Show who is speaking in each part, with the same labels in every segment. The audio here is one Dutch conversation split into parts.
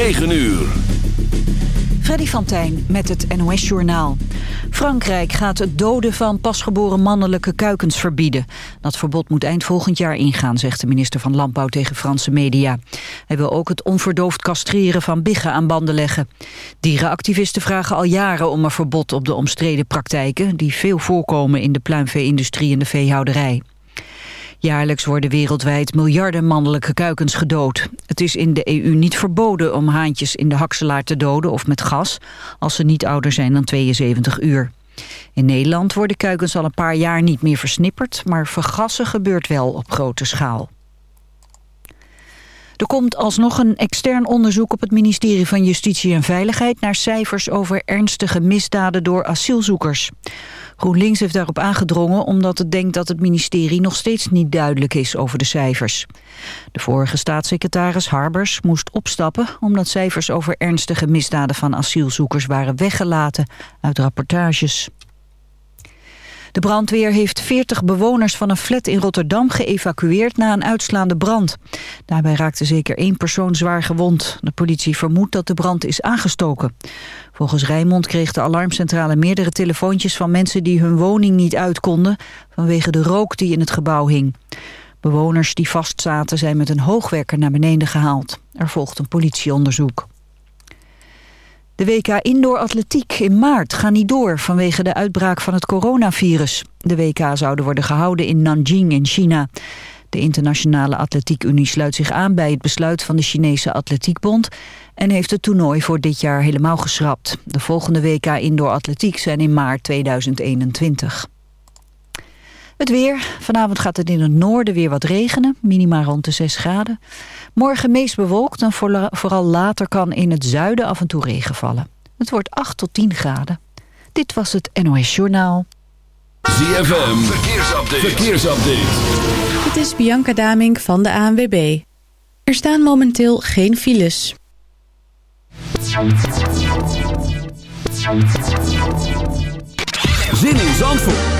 Speaker 1: 9 uur.
Speaker 2: Freddy van Tijn met het NOS-journaal. Frankrijk gaat het doden van pasgeboren mannelijke kuikens verbieden. Dat verbod moet eind volgend jaar ingaan, zegt de minister van Landbouw tegen Franse media. Hij wil ook het onverdoofd castreren van biggen aan banden leggen. Dierenactivisten vragen al jaren om een verbod op de omstreden praktijken... die veel voorkomen in de pluimvee-industrie en de veehouderij. Jaarlijks worden wereldwijd miljarden mannelijke kuikens gedood. Het is in de EU niet verboden om haantjes in de hakselaar te doden of met gas... als ze niet ouder zijn dan 72 uur. In Nederland worden kuikens al een paar jaar niet meer versnipperd... maar vergassen gebeurt wel op grote schaal. Er komt alsnog een extern onderzoek op het ministerie van Justitie en Veiligheid... naar cijfers over ernstige misdaden door asielzoekers. GroenLinks heeft daarop aangedrongen omdat het denkt dat het ministerie nog steeds niet duidelijk is over de cijfers. De vorige staatssecretaris Harbers moest opstappen omdat cijfers over ernstige misdaden van asielzoekers waren weggelaten uit rapportages. De brandweer heeft 40 bewoners van een flat in Rotterdam geëvacueerd na een uitslaande brand. Daarbij raakte zeker één persoon zwaar gewond. De politie vermoedt dat de brand is aangestoken. Volgens Rijnmond kreeg de alarmcentrale meerdere telefoontjes van mensen die hun woning niet uit konden vanwege de rook die in het gebouw hing. Bewoners die vastzaten zijn met een hoogwerker naar beneden gehaald. Er volgt een politieonderzoek. De WK Indoor Atletiek in maart gaan niet door vanwege de uitbraak van het coronavirus. De WK zouden worden gehouden in Nanjing in China. De Internationale Atletiek Unie sluit zich aan bij het besluit van de Chinese Atletiekbond en heeft het toernooi voor dit jaar helemaal geschrapt. De volgende WK Indoor Atletiek zijn in maart 2021. Het weer. Vanavond gaat het in het noorden weer wat regenen. Minima rond de 6 graden. Morgen meest bewolkt en vooral later kan in het zuiden af en toe regen vallen. Het wordt 8 tot 10 graden. Dit was het NOS Journaal.
Speaker 1: ZFM. Verkeersupdate. Verkeersupdate.
Speaker 3: Het is Bianca Damink van de ANWB. Er staan momenteel geen files.
Speaker 1: Zin in Zandvoort.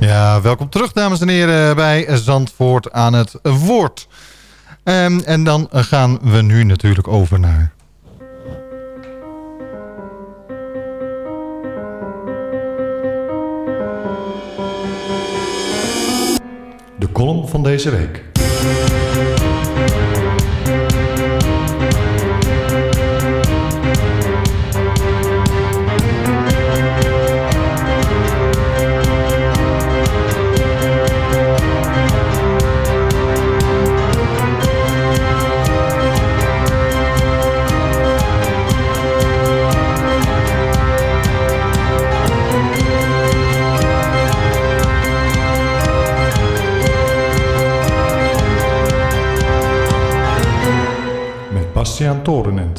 Speaker 4: Ja, welkom terug dames en heren bij Zandvoort aan het woord. Um, en dan gaan we nu natuurlijk over naar... De column van deze week. Bastiaan Torenent.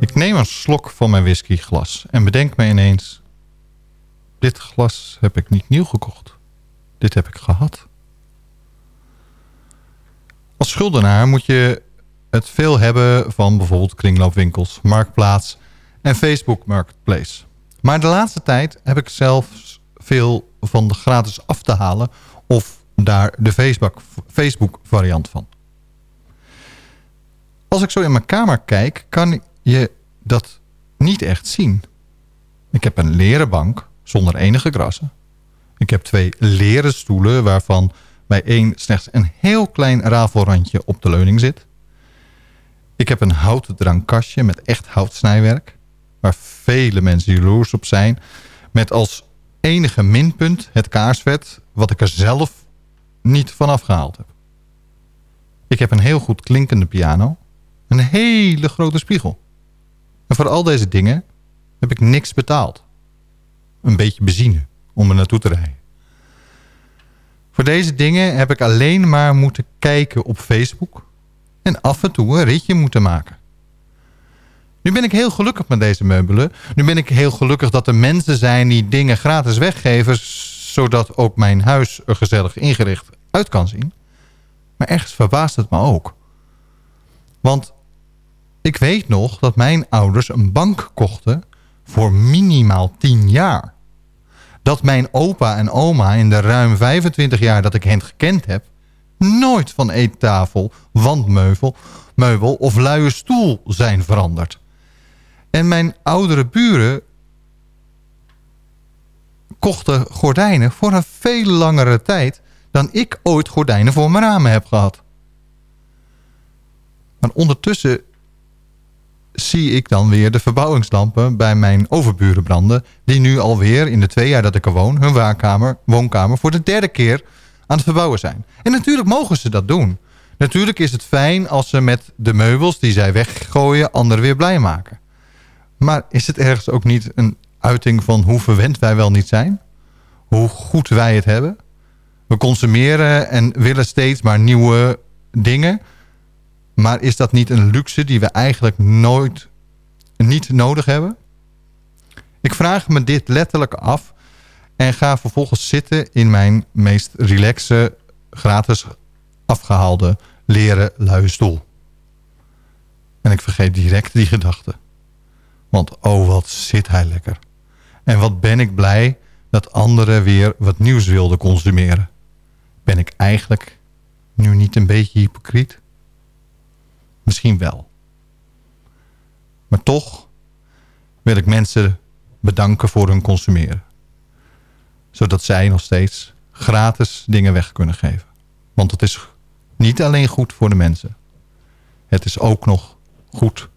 Speaker 4: Ik neem een slok van mijn whiskyglas en bedenk me ineens... Dit glas heb ik niet nieuw gekocht. Dit heb ik gehad. Als schuldenaar moet je het veel hebben van bijvoorbeeld kringloopwinkels, marktplaats en Facebook Marketplace. Maar de laatste tijd heb ik zelfs veel van de gratis af te halen of daar de Facebook, Facebook variant van. Als ik zo in mijn kamer kijk, kan je dat niet echt zien. Ik heb een leren bank zonder enige krassen. Ik heb twee leren stoelen waarvan bij één slechts een heel klein rafelrandje op de leuning zit. Ik heb een houten drankkastje met echt houtsnijwerk waar vele mensen jaloers op zijn. Met als enige minpunt het kaarsvet wat ik er zelf niet van afgehaald heb. Ik heb een heel goed klinkende piano. Een hele grote spiegel. En voor al deze dingen heb ik niks betaald. Een beetje benzine om er naartoe te rijden. Voor deze dingen heb ik alleen maar moeten kijken op Facebook... en af en toe een ritje moeten maken. Nu ben ik heel gelukkig met deze meubelen. Nu ben ik heel gelukkig dat er mensen zijn die dingen gratis weggeven... zodat ook mijn huis er gezellig ingericht uit kan zien. Maar ergens verbaast het me ook. Want ik weet nog dat mijn ouders een bank kochten voor minimaal 10 jaar. Dat mijn opa en oma in de ruim 25 jaar dat ik hen gekend heb... nooit van eettafel, wandmeubel meubel of luie stoel zijn veranderd. En mijn oudere buren kochten gordijnen voor een veel langere tijd... dan ik ooit gordijnen voor mijn ramen heb gehad. Maar ondertussen zie ik dan weer de verbouwingslampen bij mijn overburen branden... die nu alweer in de twee jaar dat ik er woon... hun waakkamer, woonkamer voor de derde keer aan het verbouwen zijn. En natuurlijk mogen ze dat doen. Natuurlijk is het fijn als ze met de meubels die zij weggooien... anderen weer blij maken. Maar is het ergens ook niet een uiting van hoe verwend wij wel niet zijn? Hoe goed wij het hebben? We consumeren en willen steeds maar nieuwe dingen... Maar is dat niet een luxe die we eigenlijk nooit niet nodig hebben? Ik vraag me dit letterlijk af en ga vervolgens zitten in mijn meest relaxe, gratis afgehaalde leren luie stoel. En ik vergeet direct die gedachte. Want oh wat zit hij lekker. En wat ben ik blij dat anderen weer wat nieuws wilden consumeren. Ben ik eigenlijk nu niet een beetje hypocriet? Misschien wel. Maar toch wil ik mensen bedanken voor hun consumeren. Zodat zij nog steeds gratis dingen weg kunnen geven. Want het is niet alleen goed voor de mensen. Het is ook nog goed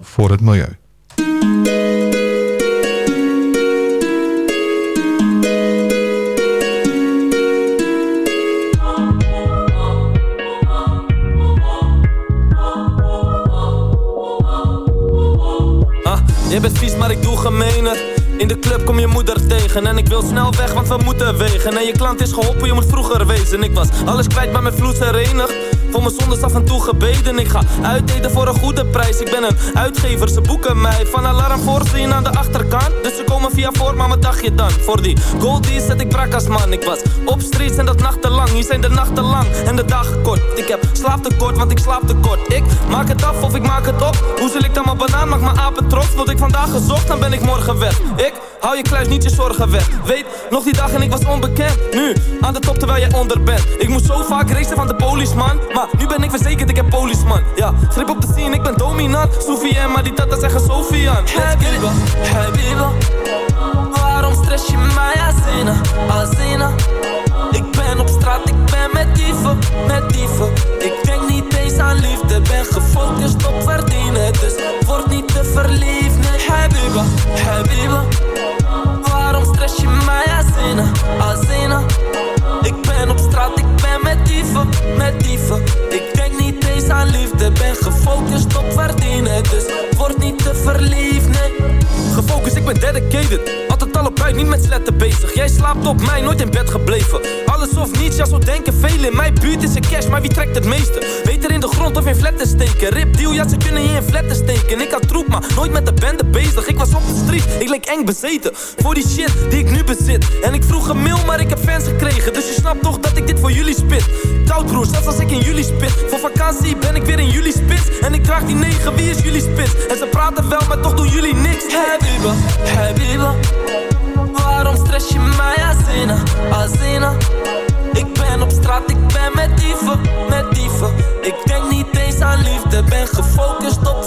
Speaker 4: voor het milieu.
Speaker 5: Je bent vies, maar ik doe gemeener. In de club kom je moeder tegen En ik wil snel weg, want we moeten wegen En je klant is geholpen, je moet vroeger wezen Ik was alles kwijt, maar mijn vloed herenigd voor mijn zondes af en toe gebeden. Ik ga uitdelen voor een goede prijs. Ik ben een uitgever, ze boeken mij Van alarm voor zien aan de achterkant. Dus ze komen via voor, maar wat dacht je dan? Voor die goldies zet ik brak als man. Ik was op streets en dat nachtenlang. Hier zijn de nachten lang en de dagen kort. Ik heb slaaptekort, want ik slaap tekort. Ik maak het af of ik maak het op. Hoe zal ik dan mijn banaan, maak mijn apen trots? Word ik vandaag gezocht, dan ben ik morgen weg. Ik hou je kluis niet je zorgen weg. Weet, nog die dag en ik was onbekend. Nu, aan de top terwijl jij onder bent. Ik moest zo vaak racen van de policeman nu ben ik verzekerd, ik heb policeman Ja, grip op de scene, ik ben dominant. Sophie en tata zeggen Sofian Habiba, Habiba Waarom stress je mij, Azina, Azina Ik ben op straat, ik ben met dieven, met dieven Ik denk niet eens aan liefde, ben gefocust op verdienen. Dus word niet te verliefd, nee. Habiba, Habiba Waarom stress je mij, Azina, Azina Ik ben op straat, ik ben met dieven, met dieven. Ik denk niet eens aan liefde, ben gefocust op verdienen Dus word niet te verliefd, nee. Gefocust, ik ben dedicated buiten, niet met sletten bezig. Jij slaapt op mij, nooit in bed gebleven. Alles of niets, ja zo denken velen In mijn buurt is een cash, maar wie trekt het meeste? Beter in de grond of in flatten steken. Rip deal, ja ze kunnen hier in flatten steken. Ik had troep, maar nooit met de bende bezig. Ik was op de street, ik leek eng bezeten. Voor die shit die ik nu bezit. En ik vroeg een mail, maar ik heb fans gekregen. Dus je snapt toch dat ik dit voor jullie spit. Koud broer, zelfs als ik in jullie spit. Voor vakantie ben ik weer in jullie spits. En ik draag die negen, wie is jullie spits? En ze praten wel, maar toch doen jullie niks. Habiba Waarom stress je mij, Azina, Azina Ik ben op straat, ik ben met dieven, met dieven. Ik denk niet eens aan liefde, ben gefocust op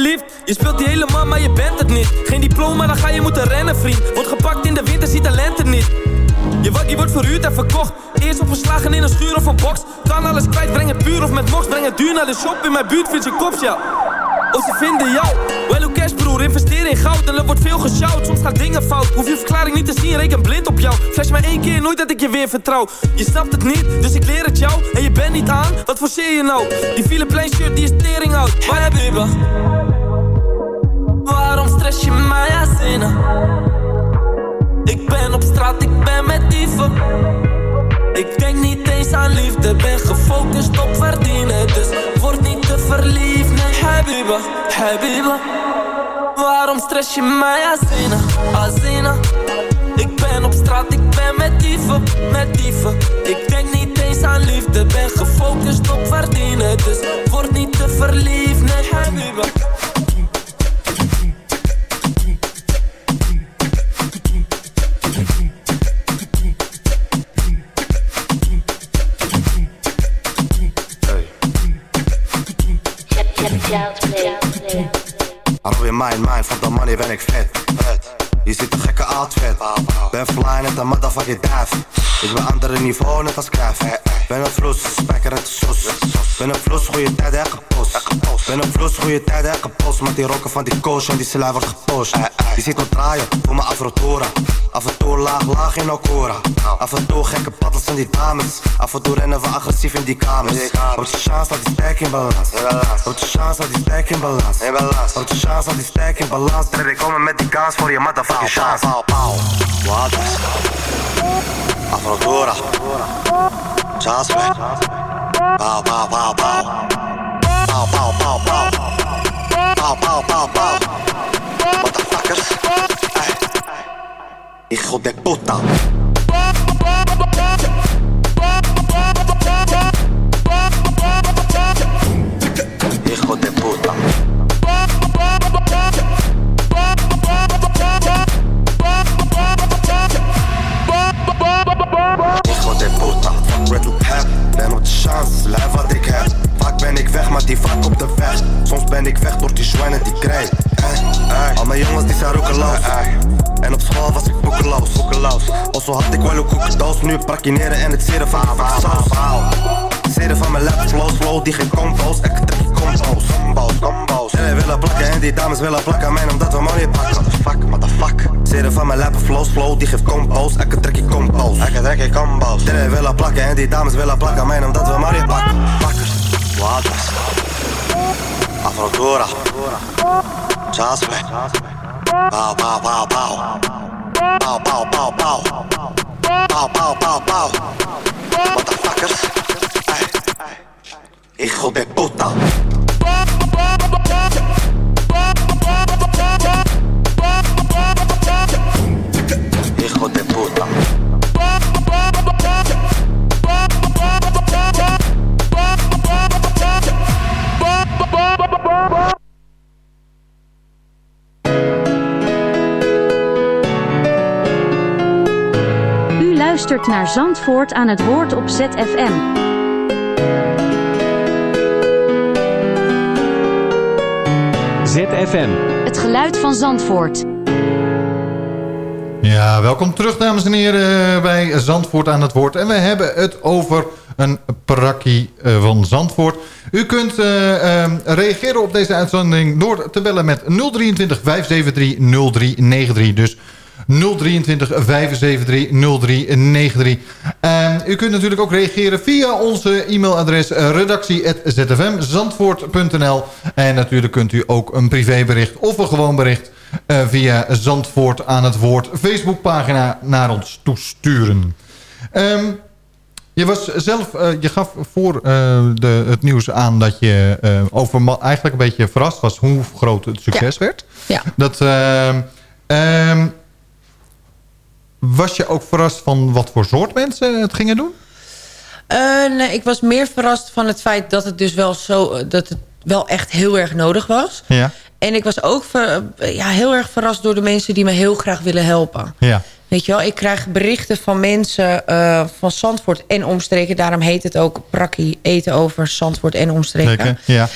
Speaker 5: Je speelt die helemaal, maar je bent het niet Geen diploma, dan ga je moeten rennen, vriend Wordt gepakt in de winter, ziet talenten niet Je wakkie wordt verhuurd en verkocht Eerst opgeslagen in een schuur of een box Kan alles kwijt, breng het puur of met mox Breng het duur naar de shop in mijn buurt, vind je kops, ja Of ze vinden jou. Well, hoe cash broer, investeer in goud en er wordt veel geshout. Soms gaan dingen fout, hoef je verklaring niet te zien, reken blind op jou. Flash maar één keer, nooit dat ik je weer vertrouw. Je snapt het niet, dus ik leer het jou. En je bent niet aan, wat forceer je nou? Die file plain shirt, die is tering oud. Maar heb je Waarom stress je mij zinnen? Ik ben op straat, ik ben met dieven. Ik denk niet eens aan liefde, ben gefocust op verdienen. Dus word niet te verliefd, nee, Habiba, Habiba. Waarom stress je mij, Azina, Azina? Ik ben op straat, ik ben met dieven, met dieven. Ik denk niet eens aan liefde, ben gefocust op verdienen. Dus word niet te verliefd, nee, Habiba.
Speaker 6: Alweer mijn, mijn, van de money ben ik vet. Je ziet een gekke outfit. Ben fly net een motherfucking duif. Ik ben andere niveau net als Cruijff. Ben een vloes, spijker het sos. Ben een vloes, goede tijd en gepost. Ben een vloes, goede tijd en gepost. Met die rokken van die coach en die slij wordt gepost. Ziet me draaien voor mijn afrotora. Af en toe laag, laag in Okora. Af en toe gekke paddels en die dames. Af en toe rennen we agressief in die kamers. Op de chance dat die sterk in balans. Op de chance dat die sterk in balans. Op de chance dat die sterk in balans. Ik komen met die kans voor je motherfucking chance. Wat is? Pauw, pauw, pauw, pauw. Motherfuckers. Hey. Hijo de puta. Hijo de puta. Red heb, ben op de chance, lijf wat ik heb. Vaak ben ik weg, maar die vaak op de weg. Soms ben ik weg door die zwijnen die krijg. Al mijn jongens die zijn roekeloos. En op school was ik boekeloos. boekeloos. Also had ik wel een koekendoos, nu prakineren en het zeren van de saus. Zeren van mijn lap, flow, flow, die geen combo's. Ik trek combo's, combo's, combo's. Jullie willen plakken en die dames willen plakken aan mij omdat we money pakken. Fuck, what the fuck. Zeren van mijn lap, flow, flow, die geeft combo's. Ik trek die combo's, ik trek die combo's. Jullie willen plakken en die dames willen plakken aan mij omdat we money pakken. Pakkers, wat is? Afrodora. Jasper. Pow, pow, pow, pow. Pow, pow, pow, pow. Pow, pow, pow, pow. Motherfuckers. Hey. Hijo de puta. Hijo de puta.
Speaker 7: U luistert naar Zandvoort aan het woord op ZFM.
Speaker 8: ZFM.
Speaker 7: Het geluid van Zandvoort.
Speaker 4: Ja, welkom terug dames en heren bij Zandvoort aan het woord. En we hebben het over een prakkie eh, van Zandvoort. U kunt eh, eh, reageren op deze uitzending door te bellen met 023 573 0393. Dus 023 573 0393. En u kunt natuurlijk ook reageren via onze e-mailadres redactie.zfmzandvoort.nl. En natuurlijk kunt u ook een privébericht of een gewoon bericht via Zandvoort aan het woord Facebookpagina naar ons toesturen. Um, je was zelf, uh, je gaf voor uh, de, het nieuws aan dat je over eigenlijk een beetje verrast was hoe groot het succes
Speaker 9: ja.
Speaker 4: werd.
Speaker 9: Ja.
Speaker 4: Dat, um, was je ook verrast van wat voor soort mensen het gingen doen?
Speaker 9: Uh, nee, ik was meer verrast van het feit dat het dus wel zo... dat het wel echt heel erg nodig was.
Speaker 4: Ja.
Speaker 9: En ik was ook ver, ja, heel erg verrast door de mensen die me heel graag willen helpen.
Speaker 4: Ja.
Speaker 9: Weet je wel, ik krijg berichten van mensen uh, van Zandvoort en omstreken. Daarom heet het ook Prakkie eten over Zandvoort en omstreken.
Speaker 4: Ja.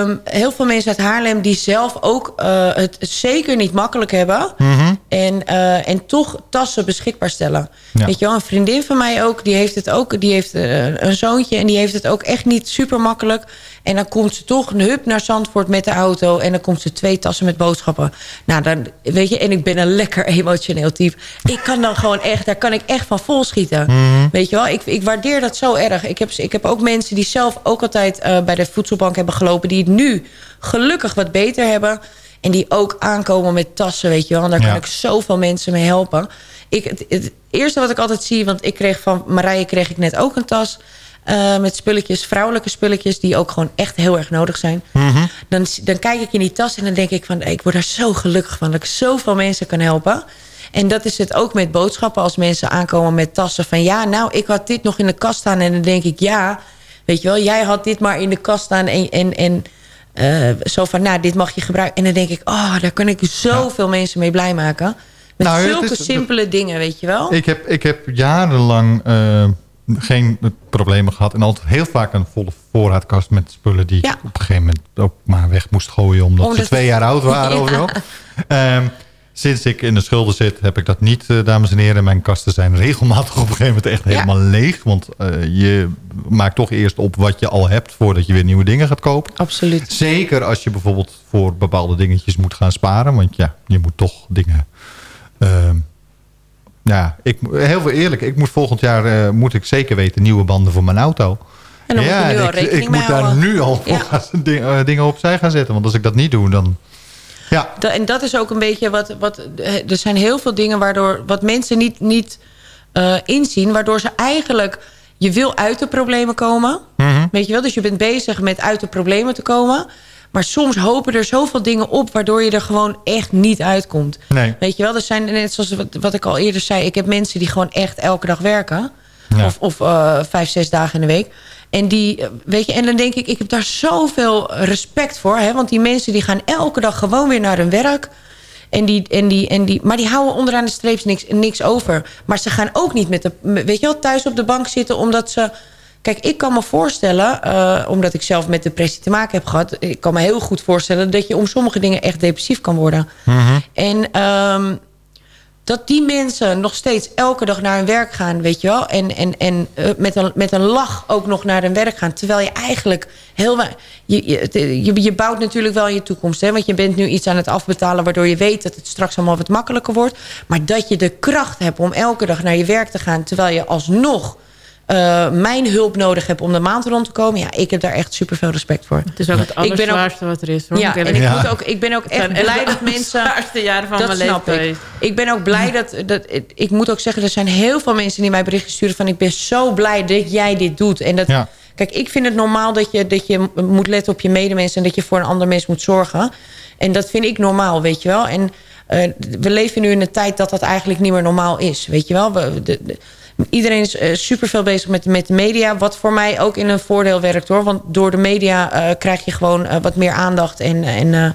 Speaker 9: Um, heel veel mensen uit Haarlem die zelf ook uh, het zeker niet makkelijk hebben.
Speaker 4: Mm -hmm.
Speaker 9: En, eh, en toch tassen beschikbaar stellen.
Speaker 4: Ja.
Speaker 9: Weet je wel, een vriendin van mij ook, die heeft het ook. Die heeft eh, een zoontje en die heeft het ook echt niet super makkelijk. En dan komt ze toch een hup naar Zandvoort met de auto. En dan komt ze twee tassen met boodschappen. Nou, dan weet je, en ik ben een lekker emotioneel type. Ik kan dan gewoon echt, daar kan ik echt van vol schieten. Weet je wel, ik, ik waardeer dat zo erg. Ik heb, ik heb ook mensen die zelf ook altijd eh, bij de voedselbank hebben gelopen. Die het nu gelukkig wat beter hebben. En die ook aankomen met tassen, weet je wel. En daar
Speaker 4: Ja.
Speaker 9: kan ik zoveel mensen mee helpen. Ik, het, het eerste wat ik altijd zie, want ik kreeg van Marije kreeg ik net ook een tas... eh, met spulletjes, vrouwelijke spulletjes... die ook gewoon echt heel erg nodig zijn. dan, dan kijk ik in die tas en dan denk ik van... ik word daar zo gelukkig van dat ik zoveel mensen kan helpen. En dat is het ook met boodschappen. Als mensen aankomen met tassen van... ja, nou, ik had dit nog in de kast staan. En dan denk ik, ja, weet je wel... jij had dit maar in de kast staan en... en, en eh, zo van, nou, dit mag je gebruiken. En dan denk ik, oh, daar kan ik zoveel mensen mee blij maken. Met
Speaker 4: Nou,
Speaker 9: zulke
Speaker 4: is-
Speaker 9: simpele dingen, weet je wel.
Speaker 4: Ik heb, ik heb jarenlang eh, geen problemen gehad. En altijd heel vaak een volle voorraadkast met spullen... die
Speaker 9: Ja.
Speaker 4: ik op een gegeven moment ook maar weg moest gooien... omdat,
Speaker 9: Omdat-
Speaker 4: ze twee jaar oud waren
Speaker 9: Ja.
Speaker 4: of zo. Ehm, sinds ik in de schulden zit, heb ik dat niet, eh, dames en heren. Mijn kasten zijn regelmatig op een gegeven moment echt
Speaker 9: Ja.
Speaker 4: helemaal leeg. Want eh, je maakt toch eerst op wat je al hebt... voordat je weer nieuwe dingen gaat kopen.
Speaker 9: Absoluut.
Speaker 4: Zeker als je bijvoorbeeld voor bepaalde dingetjes moet gaan sparen. Want ja, je moet toch dingen... ehm, ja, ik, heel veel eerlijk. Ik moet volgend jaar eh, moet ik zeker weten nieuwe banden voor mijn auto.
Speaker 9: En dan
Speaker 4: ja,
Speaker 9: moet je nu al
Speaker 4: ik,
Speaker 9: rekening
Speaker 4: ik
Speaker 9: mee
Speaker 4: moet daar nu al
Speaker 9: Ja.
Speaker 4: ding- eh, dingen opzij gaan zetten. Want als ik dat niet doe, dan... Ja,
Speaker 9: Da- en dat is ook een beetje wat, wat... Er zijn heel veel dingen waardoor... wat mensen niet, niet eh, inzien... waardoor ze eigenlijk... je wil uit de problemen komen.
Speaker 4: Mhm.
Speaker 9: Weet je wel? Dus je bent bezig met uit de problemen te komen. Maar soms hopen er zoveel dingen op... waardoor je er gewoon echt niet uitkomt.
Speaker 4: nee.
Speaker 9: Weet je wel? Er zijn net zoals wat, wat ik al eerder zei... ik heb mensen die gewoon echt elke dag werken.
Speaker 4: Ja.
Speaker 9: Of, of eh, vijf, zes dagen in de week. En, die, eh, weet je, en dan denk ik, ik heb daar zoveel respect voor. Hè? Want die mensen die gaan elke dag gewoon weer naar hun werk. En die, en die, en die, maar die houden onderaan de streep niks, niks over. Maar ze gaan ook niet met de, weet je wel, thuis op de bank zitten... omdat ze... Kijk, ik kan me voorstellen, eh, omdat ik zelf met depressie te maken heb gehad... ik kan me heel goed voorstellen dat je om sommige dingen echt depressief kan worden. En ehm, dat die mensen nog steeds elke dag naar hun werk gaan, weet je wel. En, en, en eh, met, een, met een lach ook nog naar hun werk gaan. Terwijl je eigenlijk heel je, je, je, je bouwt natuurlijk wel je toekomst. Hè? Want je bent nu iets aan het afbetalen... waardoor je weet dat het straks allemaal wat makkelijker wordt. Maar dat je de kracht hebt om elke dag naar je werk te gaan... terwijl je alsnog eh, mijn hulp nodig hebt om de maand rond te komen... ja, ik heb daar echt super veel respect voor.
Speaker 10: Het is ook het allerzwaarste wat er is. Hoor,
Speaker 9: Ja, en ik,
Speaker 4: Ja.
Speaker 9: moet ook, ik ben ook
Speaker 10: Het
Speaker 9: echt blij dat mensen...
Speaker 10: zwaarste jaren van
Speaker 9: dat
Speaker 10: mijn leven
Speaker 9: snap ik. Ik ben ook blij dat, dat... Ik moet ook zeggen, er zijn heel veel mensen die mij berichten sturen... van ik ben zo blij dat jij dit doet. En dat,
Speaker 4: Ja.
Speaker 9: Kijk, ik vind het normaal dat je, dat je moet letten op je medemens... en dat je voor een ander mens moet zorgen. En dat vind ik normaal, weet je wel. En eh, we leven nu in een tijd dat dat eigenlijk niet meer normaal is, weet je wel. We, de, de- iedereen is super superveel bezig met, met de media... wat voor mij ook in een voordeel werkt, hoor. Want door de media eh, krijg je gewoon eh, wat meer aandacht en... en eh,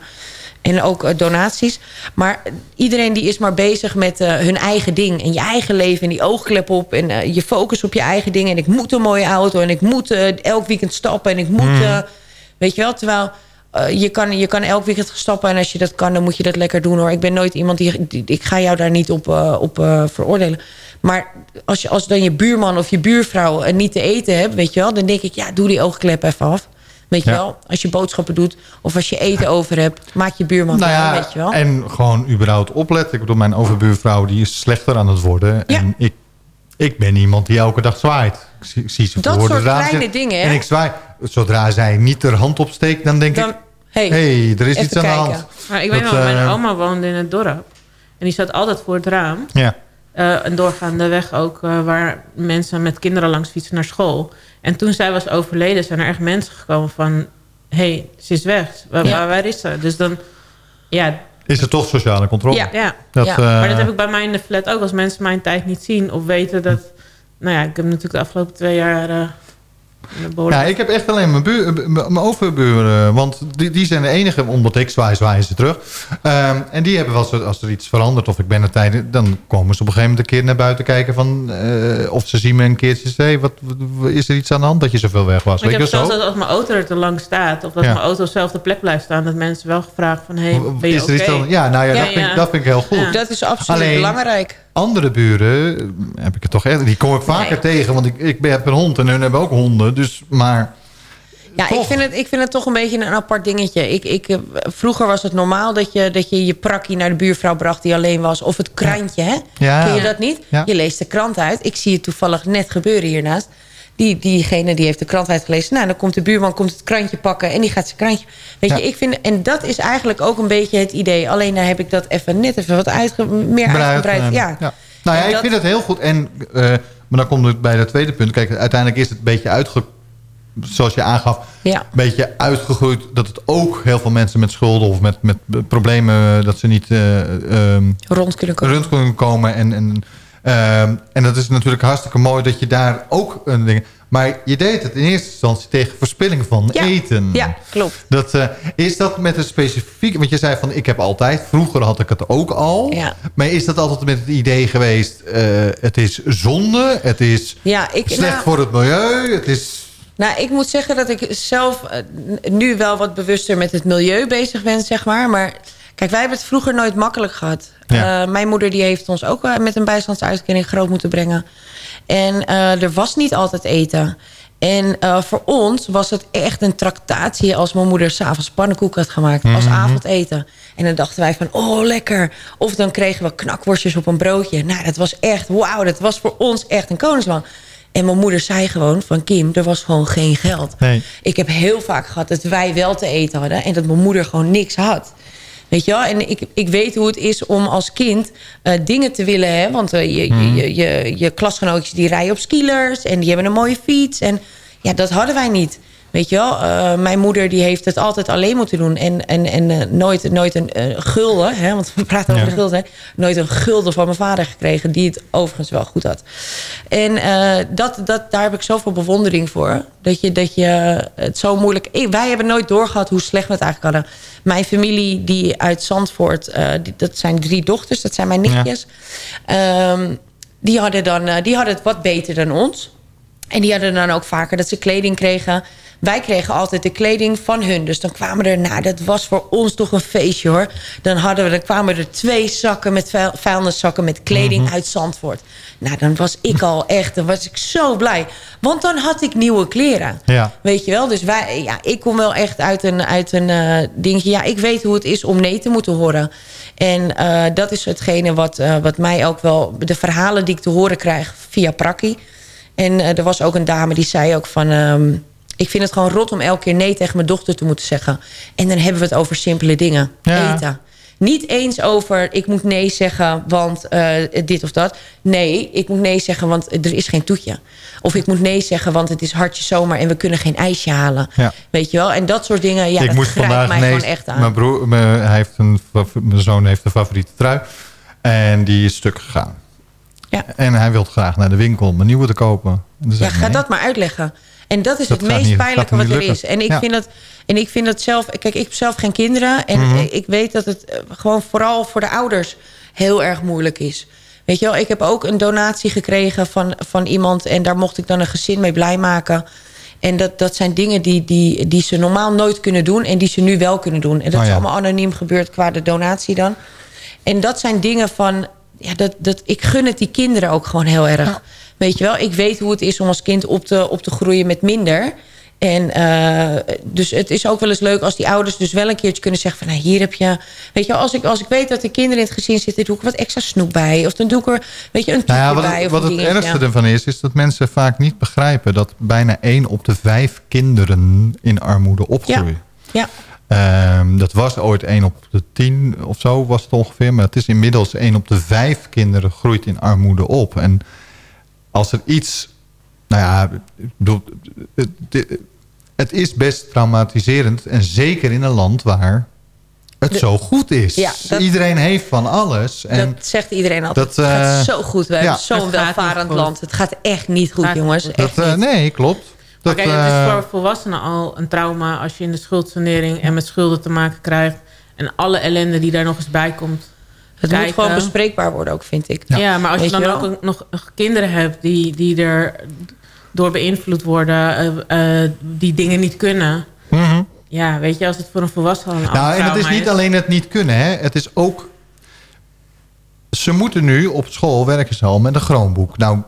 Speaker 9: en ook eh, donaties. Maar iedereen die is maar bezig met eh, hun eigen ding. En je eigen leven. En die oogklep op. En eh, je focus op je eigen dingen. En ik moet een mooie auto. En ik moet eh, elk weekend stappen. En ik moet... eh, weet je wel, terwijl... eh, je, kan, je kan elk weekend gaan stappen en als je dat kan, dan moet je dat lekker doen hoor. Ik ben nooit iemand die. die- ik ga jou daar niet op, eh, op eh, veroordelen. Maar als, je, als dan je buurman of je buurvrouw niet te eten hebt, weet je wel, dan denk ik, ja, doe die oogklep even af. Weet je
Speaker 4: Ja.
Speaker 9: wel, als je boodschappen doet of als je eten over hebt, maak je buurman
Speaker 4: Nou ja,
Speaker 9: weet je wel.
Speaker 4: en gewoon überhaupt opletten. Ik bedoel, mijn overbuurvrouw die is slechter aan het worden.
Speaker 9: Ja.
Speaker 4: En ik, ik ben iemand die elke dag zwaait. Ik zie, ze
Speaker 9: Dat soort kleine dingen, hè?
Speaker 4: En ik zwaai. Zodra zij niet haar hand opsteekt, dan denk
Speaker 9: Dan,
Speaker 4: ik...
Speaker 9: hey,
Speaker 4: hey, er is iets aan
Speaker 9: kijken.
Speaker 4: de hand.
Speaker 10: Maar ik weet wel, mijn
Speaker 4: eh,
Speaker 10: oma woonde in het dorp. En die zat altijd voor het raam.
Speaker 4: Ja.
Speaker 10: Eh, een doorgaande weg ook, eh, waar mensen met kinderen langs fietsen naar school. En toen zij was overleden, zijn er echt mensen gekomen van... hé, hey, ze is weg. Waar,
Speaker 9: Ja.
Speaker 10: waar, is ze? Dus dan, ja,
Speaker 4: Is er toch sociale controle?
Speaker 9: Ja.
Speaker 10: ja.
Speaker 4: Dat,
Speaker 9: Ja,
Speaker 4: eh,
Speaker 10: Maar dat heb ik bij mij in de flat ook. Als mensen mijn tijd niet zien of weten dat... Nou ja, ik heb natuurlijk de afgelopen twee jaar... eh,
Speaker 4: Ja, ik heb echt alleen mijn, buur, mijn overburen. Want die, die zijn de enige, omdat ik zwaai, zwaaien ze terug. Ehm, en die hebben wel als er iets verandert of ik ben er tijd... dan komen ze op een gegeven moment een keer naar buiten kijken... Van, eh, of ze zien me een keertje hey, wat, wat, is er iets aan de hand dat je zoveel weg was?
Speaker 10: Maar
Speaker 4: Weet
Speaker 10: ik heb
Speaker 4: je
Speaker 10: zelfs dat als mijn auto er te lang staat... of dat
Speaker 4: Ja.
Speaker 10: mijn auto op dezelfde plek blijft staan... dat mensen wel gevraagd van... hey, ben je
Speaker 4: Is
Speaker 10: oké?
Speaker 4: er aan- ja, nou ja,
Speaker 10: Ja,
Speaker 4: dat, Vind, dat vind ik heel goed.
Speaker 10: Ja.
Speaker 9: Dat is absoluut
Speaker 4: Alleen-
Speaker 9: belangrijk.
Speaker 4: Andere buren heb ik het toch echt... Die kom ik vaker
Speaker 9: Nee.
Speaker 4: tegen, want ik, ik heb een hond en hun hebben ook honden. Dus, maar...
Speaker 9: Ja, ik vind, het, ik vind het toch een beetje een apart dingetje. Ik, ik, eh, vroeger was het normaal dat je, dat je je prakkie naar de buurvrouw bracht die alleen was. Of het krantje, hè?
Speaker 4: Ja.
Speaker 9: Ken je dat niet?
Speaker 4: Ja.
Speaker 9: Je leest de krant uit. Ik zie het toevallig net gebeuren hiernaast. Die, diegene die heeft de krant uitgelezen. Nou, dan komt de buurman komt het krantje pakken en die gaat zijn krantje. Weet
Speaker 4: Ja.
Speaker 9: je, ik vind, en dat is eigenlijk ook een beetje het idee. Alleen daar heb ik dat even net even wat uitge, meer uitgebreid.
Speaker 4: eh,
Speaker 9: Ja.
Speaker 4: Nou ja,
Speaker 9: En
Speaker 4: ik
Speaker 9: dat-
Speaker 4: vind het heel goed. En, eh, maar dan komt het bij het tweede punt. Kijk, uiteindelijk is het een beetje uitge... Zoals je aangaf,
Speaker 9: Ja.
Speaker 4: een beetje uitgegroeid... dat het ook heel veel mensen met schulden of met, met problemen... dat ze niet eh, ehm,
Speaker 9: Rond kunnen komen.
Speaker 4: rond kunnen komen. En, en, ehm, en dat is natuurlijk hartstikke mooi dat je daar ook een ding... Maar je deed het in eerste instantie tegen verspilling van
Speaker 9: Ja.
Speaker 4: eten.
Speaker 9: Ja, klopt.
Speaker 4: Dat, eh, is dat met een specifiek... Want je zei van, ik heb altijd... Vroeger had ik het ook al.
Speaker 9: Ja.
Speaker 4: Maar is dat altijd met het idee geweest... eh, het is zonde, het is
Speaker 9: Ja, ik,
Speaker 4: slecht
Speaker 9: nou-
Speaker 4: voor het milieu, het is...
Speaker 9: Nou, ik moet zeggen dat ik zelf eh, nu wel wat bewuster met het milieu bezig ben, zeg maar. Maar kijk, wij hebben het vroeger nooit makkelijk gehad.
Speaker 4: Ja.
Speaker 9: Eh, mijn moeder die heeft ons ook eh, met een bijstandsuitkering groot moeten brengen. En eh, er was niet altijd eten. En voor ons was het echt een tractatie als mijn moeder s'avonds pannenkoek had gemaakt. Als
Speaker 4: Mhm.
Speaker 9: avondeten. En dan dachten wij van, oh lekker. Of dan kregen we knakworstjes op een broodje. Nou, dat was echt, wauw, dat was voor ons echt een koningsman. En mijn moeder zei gewoon van Kim, er was gewoon geen geld.
Speaker 4: Nee.
Speaker 9: Ik heb heel vaak gehad dat wij wel te eten hadden... en dat mijn moeder gewoon niks had. Weet je wel? En ik, ik weet hoe het is om als kind eh, dingen te willen. Hè? Want eh, je, je, je, je, je klasgenootjes die rijden op skilers... en die hebben een mooie fiets. En ja, dat hadden wij niet. Weet je wel? Eh, mijn moeder die heeft het altijd alleen moeten doen. En, en, en eh, nooit, nooit een eh, gulden, hè? want we praten over
Speaker 4: Ja.
Speaker 9: de gulden... hè? nooit een gulden van mijn vader gekregen... die het overigens wel goed had. En dat, dat, daar heb ik zoveel bewondering voor. Dat je, dat je het zo moeilijk... Ik- wij hebben nooit doorgehad hoe slecht we het eigenlijk hadden. Mijn familie die uit Zandvoort... die- dat zijn drie dochters, dat zijn mijn nichtjes. Ehm, die, hadden dan, die hadden het wat beter dan ons. En die hadden dan ook vaker dat ze kleding kregen. Wij kregen altijd de kleding van hun. Dus dan kwamen er, nou, dat was voor ons toch een feestje hoor. Dan, hadden we, dan kwamen er twee zakken met vuil- vuilniszakken met kleding uit Zandvoort. Nou, dan was ik al echt, dan was ik zo blij. Want dan had ik nieuwe kleren.
Speaker 4: Ja.
Speaker 9: Weet je wel? Dus wij, ja, ik kom wel echt uit een, uit een eh, dingetje. Ja, ik weet hoe het is om nee te moeten horen. En eh, dat is hetgene wat, eh, wat mij ook wel... De verhalen die ik te horen krijg via Prakkie. En er was ook een dame die zei ook van... ehm, ik vind het gewoon rot om elke keer nee tegen mijn dochter te moeten zeggen. En dan hebben we het over simpele dingen.
Speaker 4: Ja.
Speaker 9: Eten. Niet eens over, ik moet nee zeggen, want eh, dit of dat. Nee, ik moet nee zeggen, want er is geen toetje. Of ik moet nee zeggen, want het is hartje zomer... en we kunnen geen ijsje halen.
Speaker 4: Ja.
Speaker 9: Weet je wel? En dat soort dingen, ja,
Speaker 4: ik
Speaker 9: dat grijpt
Speaker 4: vandaag
Speaker 9: mij
Speaker 4: ineens-
Speaker 9: gewoon echt aan.
Speaker 4: Mijn, broer, mijn, hij heeft een, mijn zoon heeft een favoriete trui. En die is stuk gegaan.
Speaker 9: Ja.
Speaker 4: En hij wil graag naar de winkel om een nieuwe te kopen.
Speaker 9: Ja, ga
Speaker 4: nee.
Speaker 9: dat maar uitleggen. En dat is
Speaker 4: Dat
Speaker 9: het meest
Speaker 4: niet-
Speaker 9: pijnlijke wat er is. En ik,
Speaker 4: Ja.
Speaker 9: vind dat, en ik vind dat zelf... Kijk, ik heb zelf geen kinderen. En
Speaker 4: Mhm.
Speaker 9: ik weet dat het eh, gewoon vooral voor de ouders heel erg moeilijk is. Weet je wel, ik heb ook een donatie gekregen van, van iemand... en daar mocht ik dan een gezin mee blij maken. En dat, dat zijn dingen die, die, die ze normaal nooit kunnen doen... en die ze nu wel kunnen doen. En dat
Speaker 4: Oh
Speaker 9: is
Speaker 4: ja.
Speaker 9: allemaal anoniem gebeurd qua de donatie dan. En dat zijn dingen van... Ja, dat, dat, ik gun het die kinderen ook gewoon heel erg. Weet je wel, ik weet hoe het is om als kind op te, op te groeien met minder. En eh, dus het is ook wel eens leuk als die ouders dus wel een keertje kunnen zeggen van... Nou, hier heb je... Weet je, als ik, als ik weet dat de kinderen in het gezin zitten... doe ik wat extra snoep bij. Of dan doe ik er weet je, een toetje
Speaker 4: Nou ja,
Speaker 9: bij. Of
Speaker 4: wat het ergste ervan is, is dat mensen vaak niet begrijpen... dat bijna één op de vijf kinderen in armoede opgroeien.
Speaker 9: Ja,
Speaker 4: Ehm, dat was ooit 1 op de 10 of zo was het ongeveer. Maar het is inmiddels 1 op de 5 kinderen groeit in armoede op. En als er iets... Nou ja, ik bedoel, het, is best traumatiserend. En zeker in een land waar het
Speaker 9: De-
Speaker 4: zo goed is.
Speaker 9: Ja, dat-
Speaker 4: Iedereen heeft van alles. En
Speaker 9: dat zegt iedereen altijd.
Speaker 4: dat,
Speaker 9: het gaat
Speaker 4: eh,
Speaker 9: zo goed. We
Speaker 4: ja.
Speaker 9: hebben zo'n welvarend land. Het gaat echt niet goed,
Speaker 10: Gaat
Speaker 9: jongens. Echt
Speaker 4: dat, eh,
Speaker 9: niet.
Speaker 4: nee, klopt. Dat,
Speaker 10: Kijk, het is
Speaker 4: eh,
Speaker 10: voor volwassenen al een trauma als je in de schuldsanering en met schulden te maken krijgt. En alle ellende die daar nog eens bij komt.
Speaker 9: Het
Speaker 10: kijken.
Speaker 9: moet gewoon bespreekbaar worden ook, vind ik.
Speaker 10: Ja, maar als je dan
Speaker 9: je
Speaker 10: ook nog kinderen hebt die, die er door beïnvloed worden, eh, eh, die dingen niet kunnen.
Speaker 4: mhm.
Speaker 10: Ja, weet je, als het voor een volwassene een
Speaker 4: Nou, en het is niet alleen het niet kunnen. Hè. Het is ook... Ze moeten nu op school werken ze al met een Chromebook. Nou,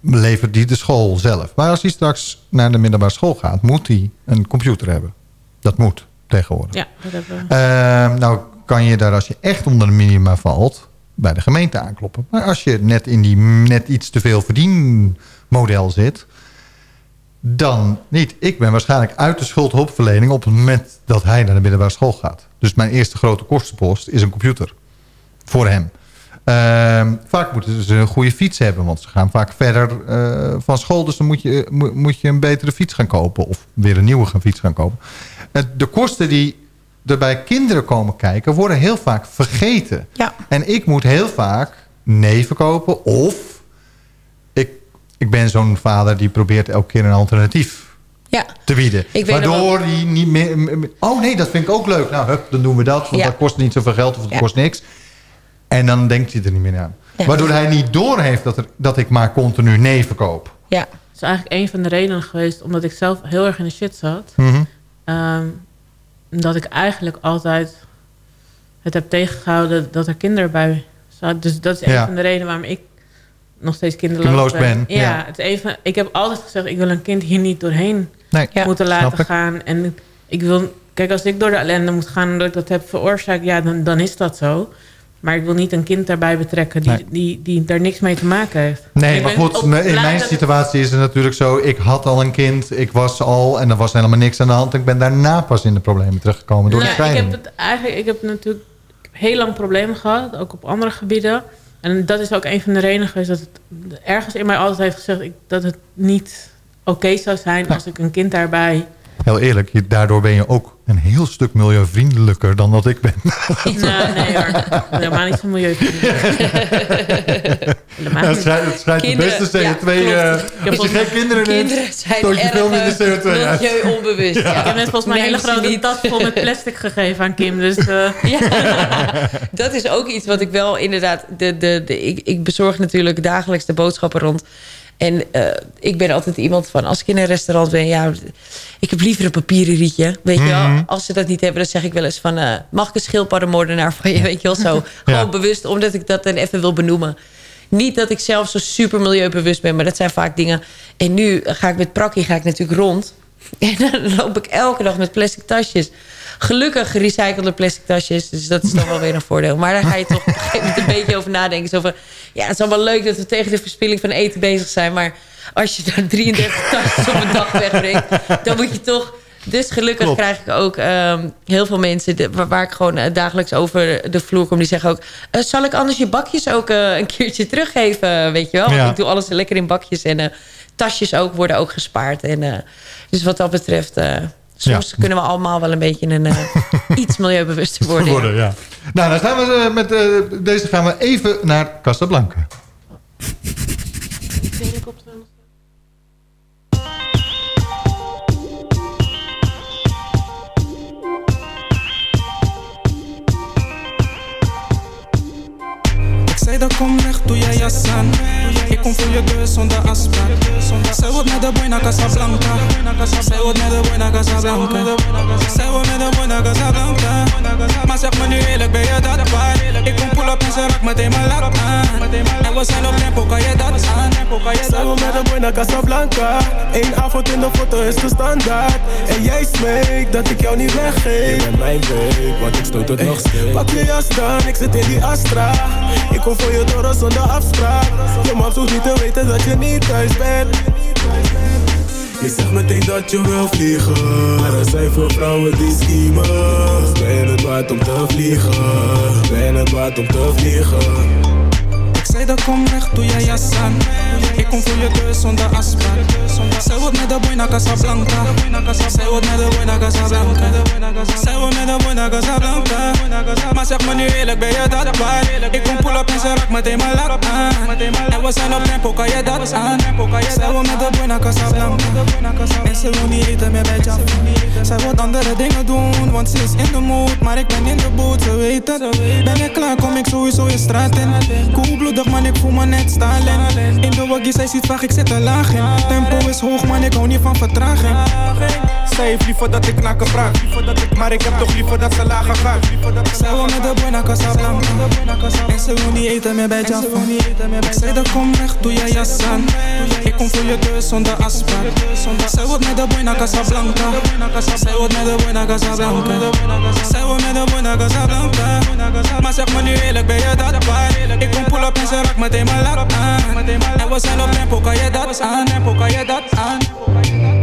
Speaker 4: levert die de school zelf. Maar als hij straks naar de middelbare school gaat... moet hij een computer hebben. Dat moet tegenwoordig.
Speaker 10: Ja, dat hebben we.
Speaker 4: Ehm, nou kan je daar als je echt onder de minima valt... bij de gemeente aankloppen. Maar als je net in die net iets te veel verdienmodel zit... dan niet. Ik ben waarschijnlijk uit de schuldhulpverlening... op het moment dat hij naar de middelbare school gaat. Dus mijn eerste grote kostenpost is een computer. Voor hem. Ehm, vaak moeten ze een goede fiets hebben... want ze gaan vaak verder eh, van school. Dus dan moet je, mo- moet je een betere fiets gaan kopen... of weer een nieuwe gaan fiets gaan kopen. De kosten die er bij kinderen komen kijken... worden heel vaak vergeten.
Speaker 9: Ja.
Speaker 4: En ik moet heel vaak nee verkopen... of ik, ik ben zo'n vader die probeert elke keer een alternatief
Speaker 9: Ja.
Speaker 4: te bieden.
Speaker 9: Ik
Speaker 4: Waardoor hij niet meer... Oh nee, dat vind ik ook leuk. Nou, hup, dan doen we dat. Want
Speaker 9: Ja.
Speaker 4: dat kost niet zoveel geld of het
Speaker 9: Ja.
Speaker 4: kost niks. En dan denkt hij er niet meer aan.
Speaker 9: Ja.
Speaker 4: Waardoor hij niet doorheeft dat, er, dat ik maar continu nee verkoop.
Speaker 9: Ja.
Speaker 10: Dat is eigenlijk een van de redenen geweest, omdat ik zelf heel erg in de shit zat.
Speaker 4: Mhm.
Speaker 10: Ehm, dat ik eigenlijk altijd het heb tegengehouden dat er kinderen bij zaten. Dus dat is een
Speaker 4: Ja.
Speaker 10: van de redenen waarom ik nog steeds kinderloos,
Speaker 4: Kinderloos ben,
Speaker 10: Ja,
Speaker 4: ja.
Speaker 10: Het een van, ik heb altijd gezegd, ik wil een kind hier niet doorheen
Speaker 4: Nee,
Speaker 9: Ja,
Speaker 10: moeten laten
Speaker 4: ik.
Speaker 10: gaan. En ik wil, kijk, als ik door de ellende moet gaan en dat ik dat heb veroorzaakt, ja, dan, dan is dat zo. Maar ik wil niet een kind daarbij betrekken die,
Speaker 4: Nee.
Speaker 10: die, die daar niks mee te maken heeft.
Speaker 4: Nee,
Speaker 10: Ik
Speaker 4: maar goed, in mijn
Speaker 10: dat-
Speaker 4: situatie is het natuurlijk zo... ik had al een kind, ik was al... en er was helemaal niks aan de hand. Ik ben daarna pas in de problemen terechtgekomen door de
Speaker 10: Nou, ik heb het eigenlijk, ik heb natuurlijk heel lang problemen gehad, ook op andere gebieden. En dat is ook een van de redenen geweest dat het ergens in mij altijd heeft gezegd ik, dat het niet oké zou zijn als ik een kind daarbij.
Speaker 4: Heel eerlijk, je- daardoor ben je ook een heel stuk milieuvriendelijker dan dat ik ben.
Speaker 10: Nou, nee hoor, helemaal niet zo milieuvriendelijk. Helemaal
Speaker 4: het schijnt, het beste CO2...
Speaker 9: ja,
Speaker 4: eh, als je geen kinderen
Speaker 9: zijn
Speaker 4: stoot je
Speaker 9: erg
Speaker 4: veel minder
Speaker 9: eh,
Speaker 4: CO2 uit.
Speaker 9: milieu-onbewust. Ja.
Speaker 10: Ik heb net volgens mij een hele grote
Speaker 9: niet.
Speaker 10: tas vol met plastic gegeven aan Kim. Dus eh,
Speaker 9: Ja, dat is ook iets wat ik wel inderdaad... De, de, de, ik, ik bezorg natuurlijk dagelijks de boodschappen rond. En eh, ik ben altijd iemand van... als ik in een restaurant ben... ja, ik heb liever een papieren rietje. Weet je
Speaker 4: Mhm.
Speaker 9: wel? Als ze dat niet hebben, dan zeg ik wel eens van... eh, mag ik een schildpaddenmoordenaar van je? Weet je wel zo. Gewoon bewust, omdat ik dat dan even wil benoemen. Niet dat ik zelf zo super milieubewust ben... maar dat zijn vaak dingen... En nu ga ik met Prakkie ga ik natuurlijk rond... En dan loop ik elke dag met plastic tasjes. Gelukkig gerecyclede plastic tasjes. Dus dat is dan wel weer een voordeel. Maar daar ga je toch op een gegeven moment een beetje over nadenken. Zo van, ja, het is allemaal leuk dat we tegen de verspilling van eten bezig zijn. Maar als je daar 33 tasjes op een dag wegbrengt... dan moet je toch... Dus gelukkig
Speaker 4: Klopt.
Speaker 9: krijg ik ook ehm, heel veel mensen... de- waar, waar ik gewoon eh, dagelijks over de vloer kom... die zeggen ook... eh, zal ik anders je bakjes ook eh, een keertje teruggeven? Weet je wel? Want ik doe alles lekker in bakjes. En tasjes ook worden ook gespaard. En, dus wat dat betreft... soms
Speaker 4: Ja.
Speaker 9: kunnen we allemaal wel een beetje een, eh, iets milieubewuster worden.
Speaker 4: worden, ja. Nou, dan gaan we eh, met eh, deze gaan we even naar Casablanca.
Speaker 11: Ik zei dat kom weg, doe jij jas aan kom voor je deur zonder afspraak Zij wordt met de boy naar Casablanca. Zij wordt met de boy naar Casablanca. Zij wordt met de boy naar Casablanca. Maar zeg me nu eerlijk, ben je dat waard? Ik kom pull up en ze raakt meteen mijn lak aan En we zijn op tempo, kan je dat aan?
Speaker 12: Zij wil met de boy naar Casablanca Eén avond in de foto is de standaard En jij smeekt dat ik jou niet weggeef Je bent mijn want ik stoot het nog steeds Pak je jas dan, ik zit in die Astra Ik kom voor je door zonder afspraak. Je mag hoeft niet te weten dat je niet thuis bent. Je zegt meteen dat je wil vliegen. Maar er zijn veel vrouwen die schiemen Ben het waard om te vliegen? Ben het waard om te vliegen
Speaker 11: Ik kom weg, doe jij jas aan. Ik kom voor je deur zonder afspraak. Zij wordt met de boy naar Casablanca. Zij wordt met de boy naar Casablanca. Zij wordt met de boy naar Casablanca. Maar zeg me nu eerlijk, ben je dat waard? Ik kom pull up en ze raakt meteen mijn lak aan. En we zijn op tempo, kan je dat aan? Zijn we met de buena Casablanca. En ze wil niet eten meer bij Jaffa. Zij wil andere dingen doen, want ze is in de mood. Maar ik ben in de boot, ze weet het Ben ik klaar, kom ik sowieso in straat in. Koelbloedig man, ik voel me net Stalin In de waggie, zij ziet vaak, ik zit er laag in Tempo is hoog man, ik hou niet van vertraging. Zij heeft liever dat ik knakken praat Maar ik heb toch liever dat ze lager gaat. Zij wil met de buena Casablanca. En ze wil niet eten meer bij Jaffa Ik zei dat kom weg, doe je jas aan. Ik kom voor je deur zonder afspraak Zij wil met de buena Casablanca. Zij wil met de buena Casablanca. Zij wil met de buena Casablanca. Maar zeg me nu eerlijk, ben je dat en ze raakt meteen mijn lap aan En we zijn op tempo, kan je dat aan? Tempo, kan je dat aan?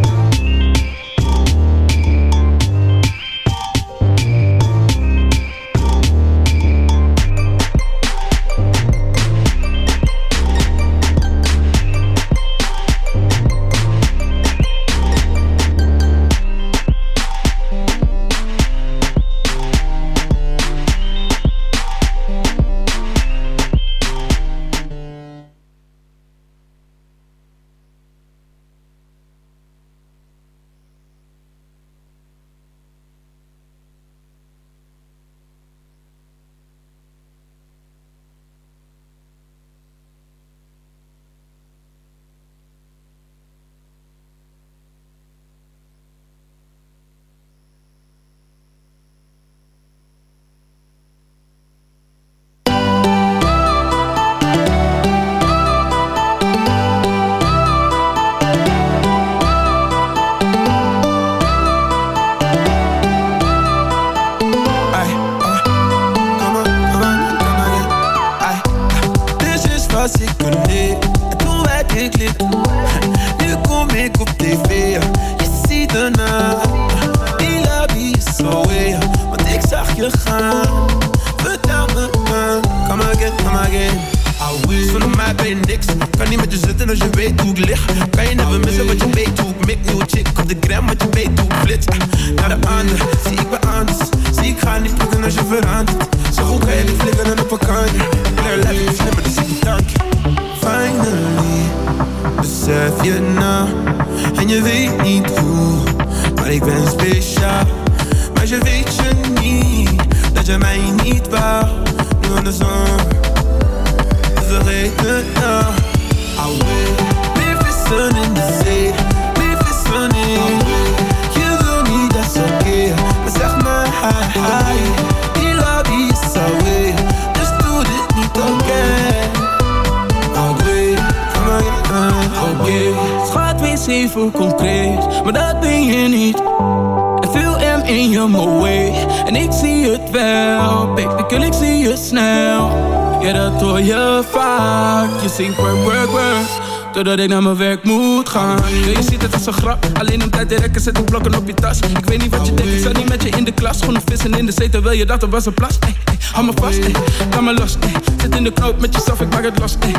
Speaker 11: Doordat ik naar mijn werk moet gaan. Je ziet het als een grap. Alleen om tijd te rekken zet ik blokken op je tas. Ik weet niet wat je denkt, ik zat niet met je in de klas. Gewoon vissen in de zee terwijl je dat? Er was een plas. Ey, Hou me vast, ey, laat me los ey. Zit in de knoop met jezelf, ik maak het los ey.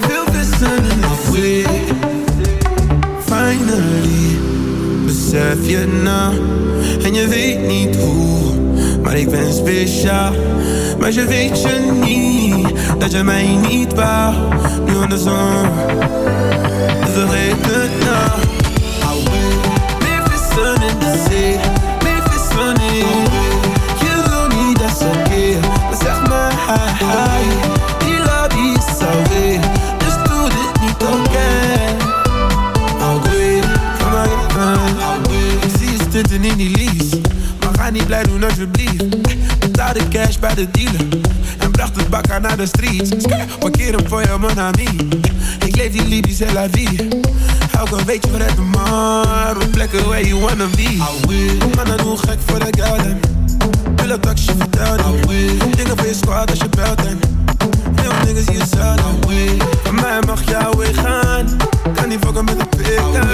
Speaker 11: Veel vissen in zee
Speaker 5: Finally Besef je nou. En je weet niet hoe Maar ik ben speciaal Maar je weet je niet Dat je mij niet wou. Nu aan de cash bij de dealer. En bracht het bakken naar de streets Parkeer hem voor je mon ami Ik leef die Libische la vie. Elke weet je wat het maar Op plekken where you wanna be. Mannen doen gek voor de gelden Wil dat ik je vertelde Dingen voor je squad als je belt en Veel niggas je zelden Van mij mag jou weer gaan. Kan niet fokken met de pik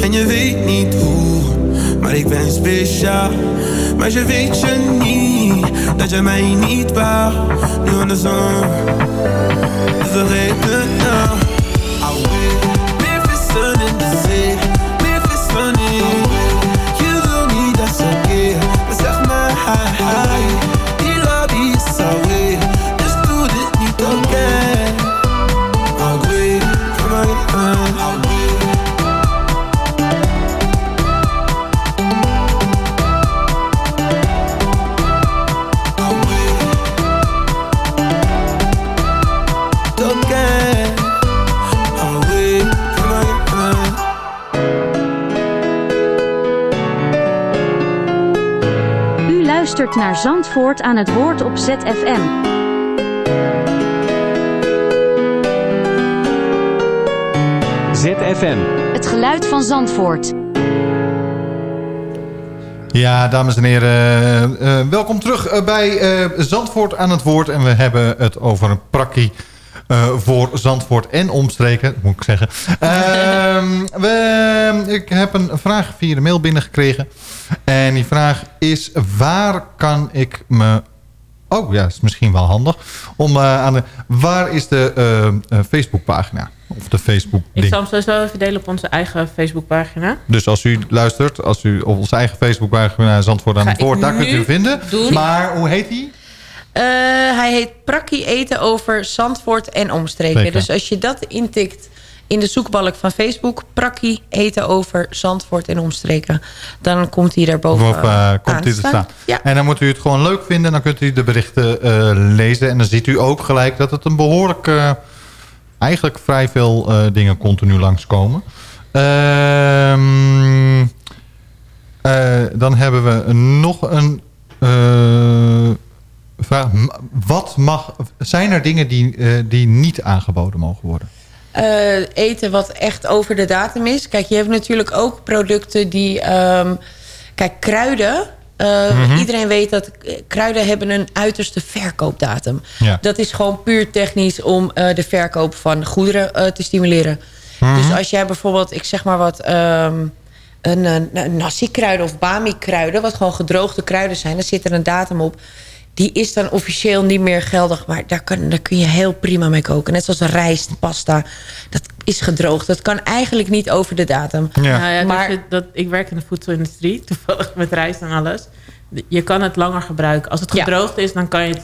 Speaker 5: En je weet niet hoe Maar ik ben speciaal. Maar je weet je niet Dat je mij niet wou. Nu aan de zon. Nou
Speaker 7: naar Zandvoort aan het woord op ZFM.
Speaker 8: ZFM.
Speaker 7: Het geluid van Zandvoort.
Speaker 4: Ja, dames en heren, eh, eh, welkom terug eh, bij eh, Zandvoort aan het woord. En we hebben het over een prakkie eh, voor Zandvoort en omstreken, moet ik zeggen. Ehm, we, ik heb een vraag via de mail binnengekregen. En die vraag is, waar kan ik me... Oh ja, is misschien wel handig. Om, eh, aan de, waar is de eh, Facebookpagina? Of de Facebook
Speaker 10: Ik zal hem sowieso even delen op onze eigen Facebookpagina.
Speaker 4: Dus als u luistert, als u op onze eigen Facebookpagina Zandvoort aan het woord, daar kunt u hem vinden.
Speaker 9: doen.
Speaker 4: Maar hoe heet hij?
Speaker 9: Hij heet Prakkie eten over Zandvoort en omstreken.
Speaker 4: Zeker.
Speaker 9: Dus als je dat intikt in de zoekbalk van Facebook... Prakkie eten over Zandvoort en omstreken... dan komt hij daarboven
Speaker 4: Boven eh, komt hij te staan.
Speaker 9: Ja.
Speaker 4: En dan moet u het gewoon leuk vinden. Dan kunt u de berichten eh, lezen. En dan ziet u ook gelijk dat het een behoorlijk... eh, eigenlijk vrij veel eh, dingen continu langskomen. Ehm eh, dan hebben we nog een eh, vraag. Wat mag, zijn er dingen die, eh, die niet aangeboden mogen worden?
Speaker 9: Eh, eten wat echt over de datum is. Kijk, je hebt natuurlijk ook producten die... ehm, kijk, kruiden... eh,
Speaker 4: Mhm.
Speaker 9: Iedereen weet dat kruiden hebben een uiterste verkoopdatum.
Speaker 4: Ja.
Speaker 9: Dat is gewoon puur technisch om eh, de verkoop van goederen eh, te stimuleren.
Speaker 4: Mhm.
Speaker 9: Dus als jij bijvoorbeeld, ik zeg maar wat... ehm, een, een, een nasi-kruiden of bami-kruiden... wat gewoon gedroogde kruiden zijn, daar zit er een datum op... die is dan officieel niet meer geldig... maar daar, kan, daar kun je heel prima mee koken. Net zoals rijst, pasta, dat is gedroogd. Dat kan eigenlijk niet over de datum.
Speaker 10: Nou ja,
Speaker 9: Maar-
Speaker 10: dus dat, ik werk in de voedselindustrie, toevallig met rijst en alles. Je kan het langer gebruiken. Als het
Speaker 9: Ja.
Speaker 10: gedroogd is, dan kan je het...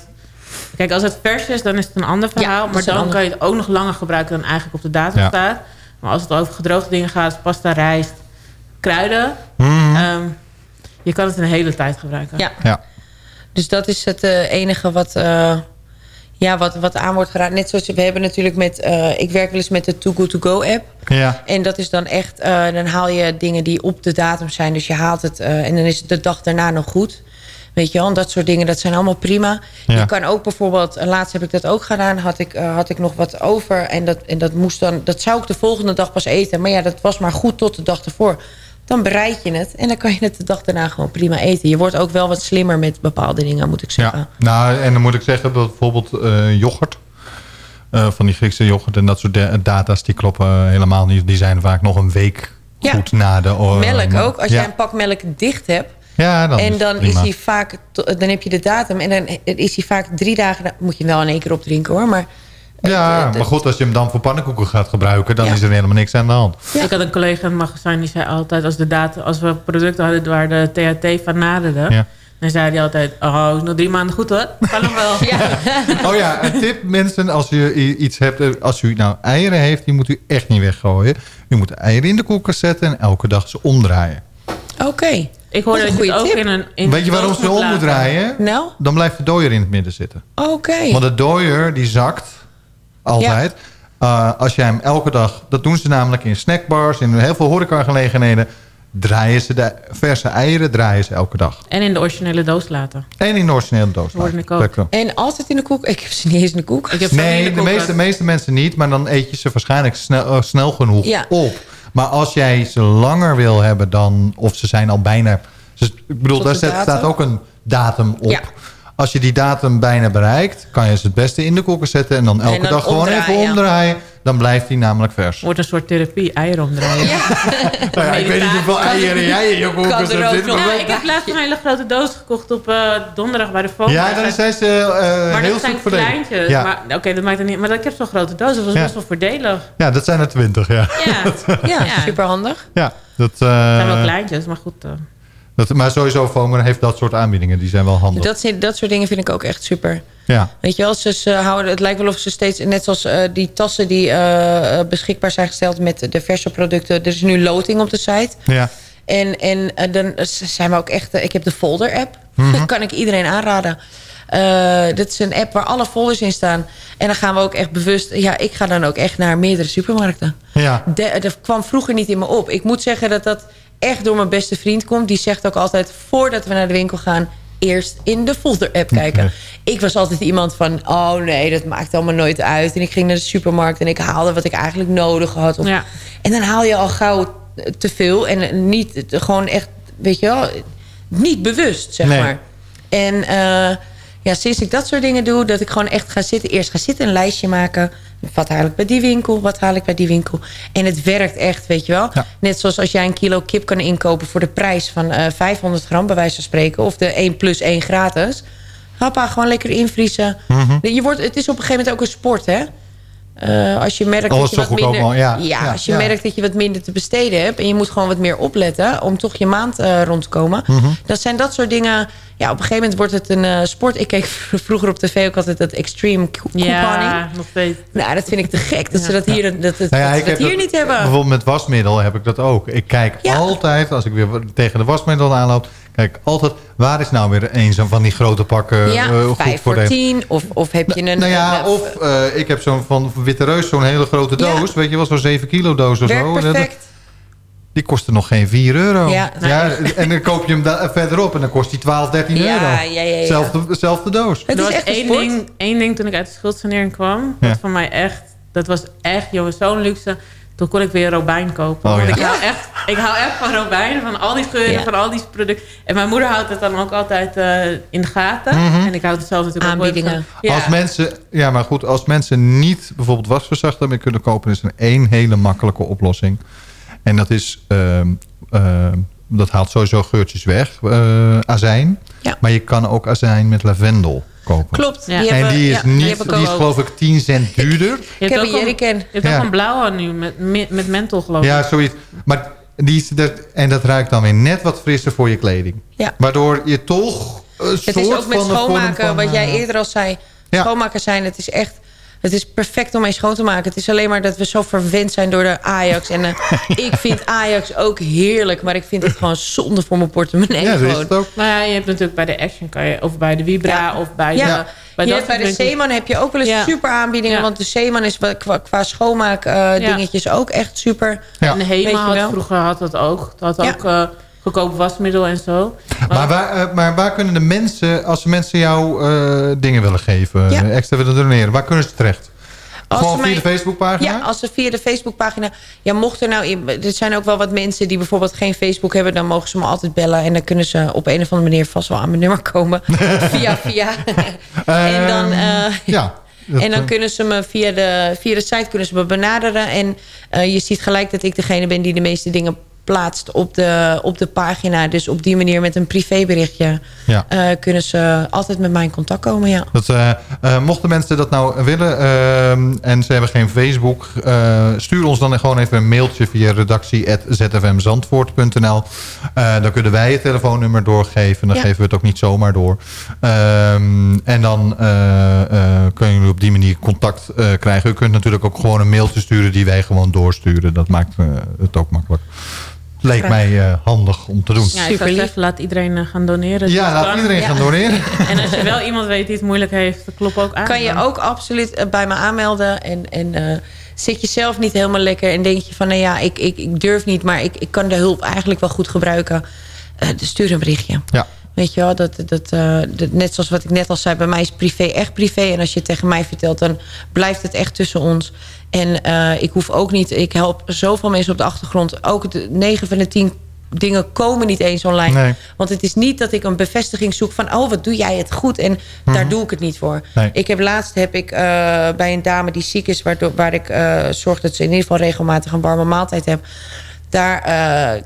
Speaker 10: Kijk, als het vers is, dan is het een ander verhaal. maar dan
Speaker 9: ander-
Speaker 10: kan je het ook nog langer gebruiken dan eigenlijk op de datum
Speaker 4: Ja.
Speaker 10: staat. Maar als het over gedroogde dingen gaat, pasta, rijst, kruiden...
Speaker 4: Mhm.
Speaker 10: ehm, je kan het een hele tijd gebruiken.
Speaker 9: Ja. Dus dat is het eh, enige wat, eh, ja, wat, wat aan wordt geraakt. Net zoals we hebben natuurlijk met... eh, ik werk wel eens met de Too Good To Go app.
Speaker 4: Ja.
Speaker 9: En dat is dan echt... dan haal je dingen die op de datum zijn. Dus je haalt het en dan is het de dag daarna nog goed. Weet je wel, dat soort dingen, dat zijn allemaal prima.
Speaker 4: Ja.
Speaker 9: Je kan ook bijvoorbeeld... Laatst heb ik dat ook gedaan. Had ik, had ik nog wat over. En, dat, en dat, moest dan, dat zou ik de volgende dag pas eten. Maar ja, dat was maar goed tot de dag ervoor. Dan bereid je het. En dan kan je het de dag daarna gewoon prima eten. Je wordt ook wel wat slimmer met bepaalde dingen, moet ik zeggen.
Speaker 4: Ja, nou, en dan moet ik zeggen dat bijvoorbeeld eh, yoghurt. eh, van die Griekse yoghurt en dat soort da- data's, die kloppen helemaal niet. Die zijn vaak nog een week
Speaker 9: Ja.
Speaker 4: goed na de... oh,
Speaker 9: Melk ook. Als
Speaker 4: ja.
Speaker 9: jij een pak melk dicht hebt...
Speaker 4: Ja, dan
Speaker 9: en dan is hij vaak... Dan heb je de datum en dan is hij vaak drie dagen... Moet je wel in één keer opdrinken hoor. Maar
Speaker 4: Ja, maar goed, als je hem dan voor pannenkoeken gaat gebruiken... dan is er helemaal niks aan de hand.
Speaker 10: Ik had een collega in het magazijn die zei altijd... als, de data, als we producten hadden waar de THT van naderde...
Speaker 4: Ja.
Speaker 10: dan zei hij altijd... oh, is nog drie maanden goed hoor. Kan nog wel.
Speaker 4: Oh ja, een tip mensen, als u iets hebt... eh, als u nou eieren heeft, die moet u echt niet weggooien. U moet de eieren in de koelkast zetten en elke dag ze omdraaien.
Speaker 9: Oké.
Speaker 10: Ik
Speaker 9: een
Speaker 10: dat je het ook
Speaker 9: goede
Speaker 10: in
Speaker 9: tip.
Speaker 10: een... In
Speaker 4: Weet je waarom ze om moet draaien?
Speaker 9: Nou?
Speaker 4: Dan blijft de dooier in het midden zitten.
Speaker 9: Oké.
Speaker 4: Want de dooier die zakt altijd. Uh, als jij hem elke dag... Dat doen ze namelijk in snackbars, in heel veel horecagelegenheden. Draaien ze de verse eieren draaien ze elke dag.
Speaker 10: En in de originele doos laten.
Speaker 4: En in de originele doos. Klopt.
Speaker 9: En altijd in de koek? Ik heb ze niet eens in de koek.
Speaker 10: Ik heb
Speaker 4: Nee,
Speaker 10: de
Speaker 4: de
Speaker 10: koelkast.
Speaker 4: meeste, meeste mensen niet. Maar dan eet je ze waarschijnlijk snel, eh, snel genoeg
Speaker 9: Ja.
Speaker 4: op. Maar als jij ze langer wil hebben dan... Of ze zijn al bijna... Dus, ik bedoel,
Speaker 9: Tot
Speaker 4: daar
Speaker 9: de
Speaker 4: staat, ook een datum op.
Speaker 9: Ja.
Speaker 4: Als je die datum bijna bereikt... kan je ze het beste in de koelkast zetten... en dan elke
Speaker 9: dan
Speaker 4: dag gewoon even
Speaker 9: omdraaien.
Speaker 4: Dan blijft die namelijk vers.
Speaker 10: Wordt een soort therapie, eieren omdraaien.
Speaker 4: Nou ja, ik weet niet hoeveel eieren jij in je koelkast
Speaker 9: er
Speaker 4: hebt zitten.
Speaker 10: Nou, ik heb laatst een hele grote doos gekocht op eh, donderdag bij de FOMO.
Speaker 4: Ja, dan zijn ze eh,
Speaker 10: maar
Speaker 4: heel
Speaker 10: dat zijn kleintjes.
Speaker 4: Ja.
Speaker 10: Maar Oké, dat maakt het niet. Maar ik heb zo'n grote doos, dus dat was
Speaker 4: Ja.
Speaker 10: best wel voordelig.
Speaker 4: ja, dat zijn er twintig, ja.
Speaker 10: Ja,
Speaker 9: Ja,
Speaker 10: Ja.
Speaker 9: super handig.
Speaker 4: ja dat, eh,
Speaker 10: het zijn wel kleintjes, maar goed.
Speaker 4: Dat, maar sowieso, FOMO heeft dat soort aanbiedingen. Die zijn wel handig.
Speaker 9: Dat, dat soort dingen vind ik ook echt super.
Speaker 4: ja.
Speaker 9: Weet je wel, ze, ze houden, het lijkt wel of ze steeds... Net zoals eh, die tassen die eh, eh, beschikbaar zijn gesteld met de verse producten. Er is nu loting op de site.
Speaker 4: Ja.
Speaker 9: En, en dan zijn we ook echt... ik heb de folder-app.
Speaker 4: Mhm.
Speaker 9: Dat kan ik iedereen aanraden. Dit is een app waar alle folders in staan. En dan gaan we ook echt bewust... Ja, ik ga dan ook echt naar meerdere supermarkten.
Speaker 4: Ja.
Speaker 9: De- dat kwam vroeger niet in me op. Ik moet zeggen dat dat echt door mijn beste vriend komt. Die zegt ook altijd, voordat we naar de winkel gaan... eerst in de folder-app kijken. Ik was altijd iemand van, oh nee, dat maakt allemaal nooit uit. En ik ging naar de supermarkt en ik haalde wat ik eigenlijk nodig had. Of,
Speaker 10: Ja.
Speaker 9: En dan haal je al gauw te veel. En niet gewoon echt, weet je wel, niet bewust, zeg
Speaker 4: Nee.
Speaker 9: maar. En eh, ja, sinds ik dat soort dingen doe, dat ik gewoon echt ga zitten. Eerst ga zitten, een lijstje maken. Wat haal ik bij die winkel? Wat haal ik bij die winkel? En het werkt echt, weet je wel. Net zoals als jij een kilo kip kan inkopen voor de prijs van eh 500 gram, bij wijze van spreken. Of de 1 plus 1 gratis. Hoppa, gewoon lekker invriezen.
Speaker 4: Mhm.
Speaker 9: je wordt, het is op een gegeven moment ook een sport, hè? Eh, als je merkt
Speaker 4: Alles
Speaker 9: dat je wat minder,
Speaker 4: allemaal, ja. Ja,
Speaker 9: als je
Speaker 4: ja.
Speaker 9: merkt dat je wat minder te besteden hebt en je moet gewoon wat meer opletten om toch je maand eh, rond te komen,
Speaker 4: Mhm.
Speaker 9: dan zijn dat soort dingen. Ja, op een gegeven moment wordt het een eh, sport. Ik keek vroeger op tv ook altijd dat extreme co- couponing.
Speaker 10: Ja, nog steeds.
Speaker 9: Nou, dat vind ik te gek dat ze dat hier, dat, dat,
Speaker 4: Nou ja,
Speaker 9: dat ze dat hier
Speaker 4: dat-
Speaker 9: niet hebben.
Speaker 4: Bijvoorbeeld met wasmiddel heb ik dat ook. Ik kijk altijd, als ik weer tegen de wasmiddel aanloop... kijk altijd, waar is nou weer een zo van die grote pakken
Speaker 9: ja,
Speaker 4: eh, goed
Speaker 9: vijf
Speaker 4: voor
Speaker 9: voor
Speaker 4: de...
Speaker 9: tien. Of, of heb je een...
Speaker 4: Nou ja,
Speaker 9: een-
Speaker 4: of eh, ik heb zo'n van Witte Reus, zo'n hele grote
Speaker 9: Ja.
Speaker 4: doos. Weet je wel, zo'n 7 kilo doos of zo.
Speaker 9: Perfect.
Speaker 4: Die kostte nog geen 4 euro.
Speaker 9: Ja.
Speaker 4: en dan koop je hem verderop en dan kost die 12, 13
Speaker 9: Ja,
Speaker 4: euro.
Speaker 9: ja, ja, ja.
Speaker 4: Zelfde, zelfde doos.
Speaker 9: Het
Speaker 10: er
Speaker 9: is
Speaker 10: was
Speaker 9: echt
Speaker 10: één ding, één ding toen ik uit de schuldsanering kwam.
Speaker 4: Ja.
Speaker 10: Dat van mij echt... Dat was echt, jongens, zo'n luxe. Toen kon ik weer Robijn kopen.
Speaker 4: Oh,
Speaker 10: Want
Speaker 4: ja.
Speaker 10: ik, hou echt, ik hou echt van Robijn. Van al die geuren,
Speaker 9: Ja.
Speaker 10: van al die producten. En mijn moeder houdt het dan ook altijd eh, in de gaten.
Speaker 4: Mhm.
Speaker 10: En ik houd het zelf natuurlijk ook
Speaker 9: Aanbiedingen.
Speaker 10: van- Ja.
Speaker 4: Als mensen, ja, maar goed, als mensen niet bijvoorbeeld wasverzachter meer kunnen kopen, is er één hele makkelijke oplossing. En dat is, ehm, ehm, dat haalt sowieso geurtjes weg, eh, azijn.
Speaker 9: Ja.
Speaker 4: Maar je kan ook azijn met lavendel kopen.
Speaker 9: Klopt.
Speaker 10: Ja.
Speaker 9: Die
Speaker 4: en
Speaker 9: hebben-
Speaker 4: die is,
Speaker 9: die
Speaker 4: niet,
Speaker 9: ik
Speaker 4: die is geloof ik 10 cent duurder.
Speaker 9: Ik heb een.
Speaker 10: Je hebt ook een blauwe nu met, met, menthol, geloof ik.
Speaker 4: Ja, zoiets. Maar die is, dat, en dat ruikt dan weer net wat frisser voor je kleding.
Speaker 9: Ja.
Speaker 4: Waardoor je toch een
Speaker 9: Het
Speaker 4: soort
Speaker 9: is ook met
Speaker 4: van
Speaker 9: schoonmaken,
Speaker 4: van,
Speaker 9: wat jij
Speaker 4: eh,
Speaker 9: eerder al zei.
Speaker 4: Ja.
Speaker 9: Schoonmakers zijn, het is echt... Het is perfect om mee schoon te maken. Het is alleen maar dat we zo verwend zijn door de Ajax. En eh, ik vind Ajax ook heerlijk. Maar ik vind het gewoon zonde voor mijn portemonnee.
Speaker 4: Ja, dat is
Speaker 9: gewoon.
Speaker 4: het ook.
Speaker 10: Nou ja, je hebt natuurlijk bij de Action, kan je, of bij de Vibra,
Speaker 9: Ja.
Speaker 10: of bij
Speaker 9: Ja.
Speaker 10: de... Bij dat
Speaker 9: bij de. Zeeman heb je ook wel eens
Speaker 10: Ja.
Speaker 9: super aanbiedingen.
Speaker 10: Ja.
Speaker 9: Want de Zeeman is qua, qua schoonmaak eh, dingetjes ook echt super.
Speaker 4: Ja.
Speaker 10: En HEMA had vroeger had dat ook. Dat had
Speaker 9: Ja.
Speaker 10: ook eh, goedkoop wasmiddel en zo.
Speaker 4: Maar waar, eh, maar waar kunnen de mensen, als mensen jou eh, dingen willen geven,
Speaker 9: Ja.
Speaker 4: eh, extra willen doneren, waar kunnen ze terecht?
Speaker 9: Als
Speaker 4: Gewoon via
Speaker 9: mij-
Speaker 4: de Facebookpagina?
Speaker 9: Ja, als ze via de Facebookpagina... Ja, mocht er nou... Er zijn ook wel wat mensen die bijvoorbeeld geen Facebook hebben... dan mogen ze me altijd bellen. En dan kunnen ze op een of andere manier vast wel aan mijn nummer komen. via, via. en dan...
Speaker 4: ja. dat,
Speaker 9: en dan kunnen ze me via de, via de site kunnen ze me benaderen. En je ziet gelijk dat ik degene ben die de meeste dingen plaatst op de, op de pagina. Dus op die manier met een privéberichtje
Speaker 4: Ja.
Speaker 9: eh, kunnen ze altijd met mij in contact komen. Ja.
Speaker 4: Dat, eh, eh, mochten mensen dat nou willen ehm, en ze hebben geen Facebook... stuur ons dan gewoon even een mailtje via redactie.zfmzandvoort.nl. Dan kunnen wij het telefoonnummer doorgeven. Dan
Speaker 9: Ja.
Speaker 4: geven we het ook niet zomaar door. Ehm, en dan kunnen jullie op die manier contact krijgen. U kunt natuurlijk ook gewoon een mailtje sturen die wij gewoon doorsturen. Dat maakt het ook makkelijk. Leek
Speaker 9: Graag.
Speaker 4: mij eh, handig om te doen.
Speaker 10: Ja,
Speaker 9: Super lief.
Speaker 10: laat iedereen eh, gaan doneren.
Speaker 4: Ja, laat
Speaker 10: kan.
Speaker 4: iedereen
Speaker 9: Ja.
Speaker 4: gaan doneren.
Speaker 10: En als je wel iemand weet die het moeilijk heeft, klop ook aan.
Speaker 9: Kan je ook absoluut eh, bij me aanmelden. En, en eh, zit je zelf niet helemaal lekker en denk je van... nou ja, ik, ik, ik durf niet, maar ik, ik kan de hulp eigenlijk wel goed gebruiken. Eh, dus stuur een berichtje.
Speaker 4: Ja.
Speaker 9: Weet je wel, dat, dat, eh, dat, net zoals wat ik net al zei... bij mij is privé echt privé. En als je het tegen mij vertelt, dan blijft het echt tussen ons. En eh, ik hoef ook niet... Ik help zoveel mensen op de achtergrond. Ook de 9 van de 10 dingen komen niet eens online.
Speaker 4: Nee.
Speaker 9: Want het is niet dat ik een bevestiging zoek van... oh, wat doe jij het goed? En daar doe ik het niet voor.
Speaker 4: Nee.
Speaker 9: Ik heb laatst heb ik eh, bij een dame die ziek is... waardoor, waar ik zorg dat ze in ieder geval regelmatig een warme maaltijd heb... daar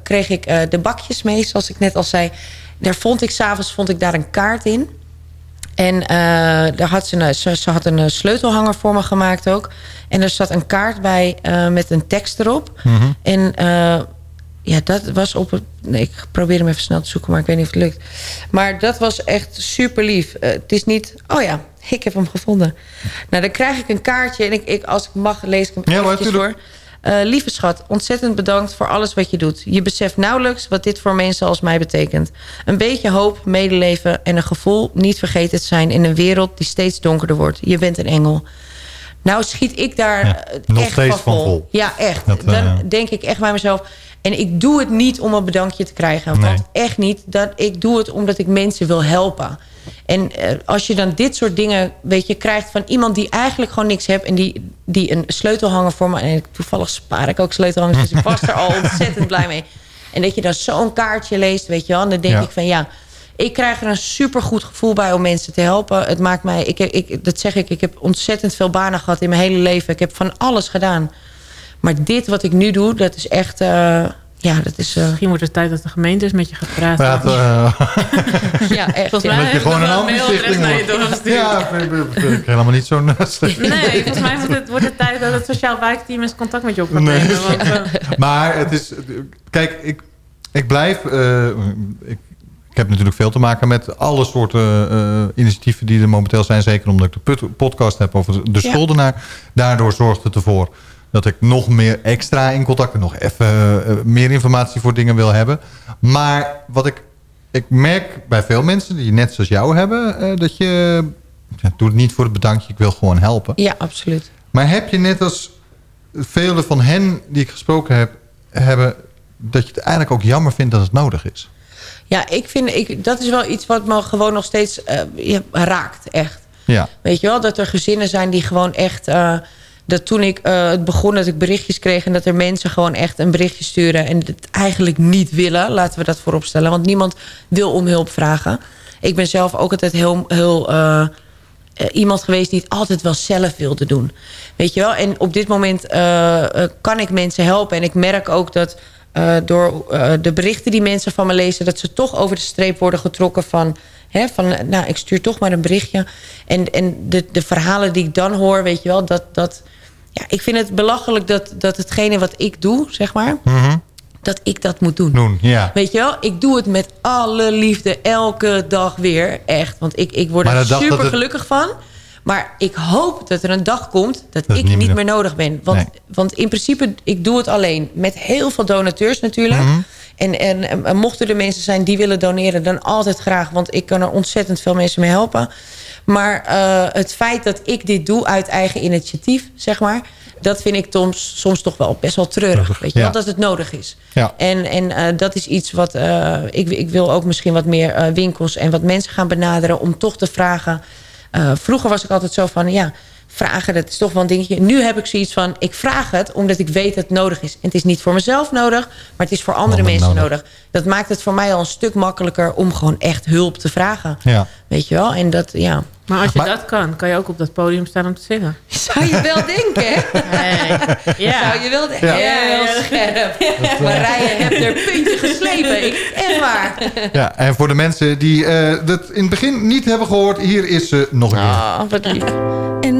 Speaker 9: kreeg ik de bakjes mee, zoals ik net al zei. Daar vond ik s'avonds vond ik daar een kaart in. En eh, daar had ze, een, ze, ze had een eh, sleutelhanger voor me gemaakt ook. En er zat een kaart bij eh, met een tekst erop.
Speaker 4: Mhm.
Speaker 9: En ja, dat was op het... Nee, ik probeer hem even snel te zoeken, maar ik weet niet of het lukt. Maar dat was echt super lief. Het is niet... Oh ja, ik heb hem gevonden. Nou, dan krijg ik een kaartje. En ik, ik, als ik mag, lees ik hem
Speaker 4: Ja, maar
Speaker 9: eventjes Eh, lieve schat, ontzettend bedankt voor alles wat je doet. Je beseft nauwelijks wat dit voor mensen als mij betekent. Een beetje hoop, medeleven en een gevoel niet vergeten te zijn... in een wereld die steeds donkerder wordt. Je bent een engel. Nou schiet ik daar
Speaker 4: Ja,
Speaker 9: eh,
Speaker 4: nog
Speaker 9: echt
Speaker 4: steeds
Speaker 9: van vol. Ja, echt.
Speaker 4: Dat,
Speaker 9: Dan
Speaker 4: eh,
Speaker 9: denk ik echt bij mezelf... En ik doe het niet om een bedankje te krijgen.
Speaker 4: Nee.
Speaker 9: Want echt niet. Dat, ik doe het omdat ik mensen wil helpen. En eh, als je dan dit soort dingen weet je, krijgt van iemand die eigenlijk gewoon niks heeft... en die, die een sleutelhanger voor me... en toevallig spaar ik ook sleutelhangers... dus ik was er al ontzettend blij mee. En dat je dan zo'n kaartje leest, weet je wel... en dan denk
Speaker 4: Ja.
Speaker 9: ik van ja... Ik krijg er een supergoed gevoel bij om mensen te helpen. Het maakt mij, ik, ik, dat zeg ik, ik heb ontzettend veel banen gehad in mijn hele leven. Ik heb van alles gedaan. Maar dit wat ik nu doe, dat is echt... eh, ja, dat is... eh,
Speaker 10: Misschien wordt het tijd dat de gemeente eens met je gaat praten.
Speaker 4: Praat, eh,
Speaker 9: ja, echt.
Speaker 10: Volgens
Speaker 9: ja.
Speaker 10: mij
Speaker 4: dat je gewoon een wordt.
Speaker 10: doorgestuurd.
Speaker 4: Ja, ik- helemaal niet zo'n.
Speaker 10: Nee, volgens mij wordt het, wordt het tijd dat het sociaal wijkteam eens contact met je op
Speaker 4: Nee.
Speaker 10: nemen. Want, eh,
Speaker 4: Maar het is... Kijk, ik, ik blijf... eh, ik, ik heb natuurlijk veel te maken met alle soorten eh, initiatieven die er momenteel zijn. Zeker omdat ik de put- podcast heb over de
Speaker 9: Ja.
Speaker 4: schuldenaar. Daardoor zorgt het ervoor dat ik nog meer extra in contact... en nog even eh, meer informatie voor dingen wil hebben. Maar wat ik... Ik merk bij veel mensen die net zoals jou hebben... eh, dat je... Ja, doe het niet voor het bedankje, ik wil gewoon helpen.
Speaker 9: Ja, absoluut.
Speaker 4: Maar heb je net als vele van hen die ik gesproken heb... hebben dat je het eigenlijk ook jammer vindt dat het nodig is?
Speaker 9: Ja, ik vind, ik, dat is wel iets wat me gewoon nog steeds eh, raakt, echt.
Speaker 4: Ja.
Speaker 9: Weet je wel, dat er gezinnen zijn die gewoon echt... eh, dat toen ik eh, het begon, dat ik berichtjes kreeg... en dat er mensen gewoon echt een berichtje sturen... en het eigenlijk niet willen, laten we dat voorop stellen. Want niemand wil om hulp vragen. Ik ben zelf ook altijd heel... heel eh, eh, iemand geweest die het altijd wel zelf wilde doen. Weet je wel? En op dit moment kan ik mensen helpen. En ik merk ook dat door de berichten die mensen van me lezen... dat ze toch over de streep worden getrokken van... Hè, van nou, ik stuur toch maar een berichtje. En, en de, de verhalen die ik dan hoor, weet je wel... dat, dat ja, ik vind het belachelijk dat, dat hetgene wat ik doe, zeg maar... dat ik dat moet doen.
Speaker 4: Doen, ja.
Speaker 9: Weet je wel, ik doe het met alle liefde elke dag weer. Echt, want ik, ik word
Speaker 4: Maar
Speaker 9: er super
Speaker 4: het-
Speaker 9: gelukkig van. Maar ik hoop dat er een dag komt dat,
Speaker 4: Dat
Speaker 9: ik
Speaker 4: niet meer-
Speaker 9: meer nodig ben. Want,
Speaker 4: Nee.
Speaker 9: want in principe, ik doe het alleen. Met heel veel donateurs natuurlijk.
Speaker 4: Mhm.
Speaker 9: En, en, en mochten er mensen zijn die willen doneren, dan altijd graag. Want ik kan er ontzettend veel mensen mee helpen. Maar eh, het feit dat ik dit doe uit eigen initiatief, zeg maar... dat vind ik soms, soms toch wel best wel treurig. Weet je
Speaker 4: ja.
Speaker 9: wel, dat het nodig is.
Speaker 4: Ja.
Speaker 9: En, en eh, dat is iets wat... eh, ik, ik wil ook misschien wat meer winkels en wat mensen gaan benaderen... om toch te vragen... vroeger was ik altijd zo van... ja, vragen, dat is toch wel een dingetje. Nu heb ik zoiets van... ik vraag het omdat ik weet dat het nodig is. En het is niet voor mezelf nodig... maar het is voor andere mensen
Speaker 4: nodig.
Speaker 9: nodig. Dat maakt het voor mij al een stuk makkelijker... om gewoon echt hulp te vragen.
Speaker 4: Ja.
Speaker 9: Weet je wel? En dat, ja...
Speaker 10: maar als je
Speaker 4: Maar-
Speaker 10: dat kan, kan je ook op dat podium staan om te zingen.
Speaker 9: Zou je wel denken, hè?
Speaker 10: Ja.
Speaker 9: Zou je wel
Speaker 4: Ja.
Speaker 9: heel scherp. Marije hebt er puntje geslepen. Ik, echt waar.
Speaker 4: ja. En voor de mensen die eh, dat in het begin niet hebben gehoord... hier is ze nog een keer.
Speaker 9: Ah, wat lief.
Speaker 13: And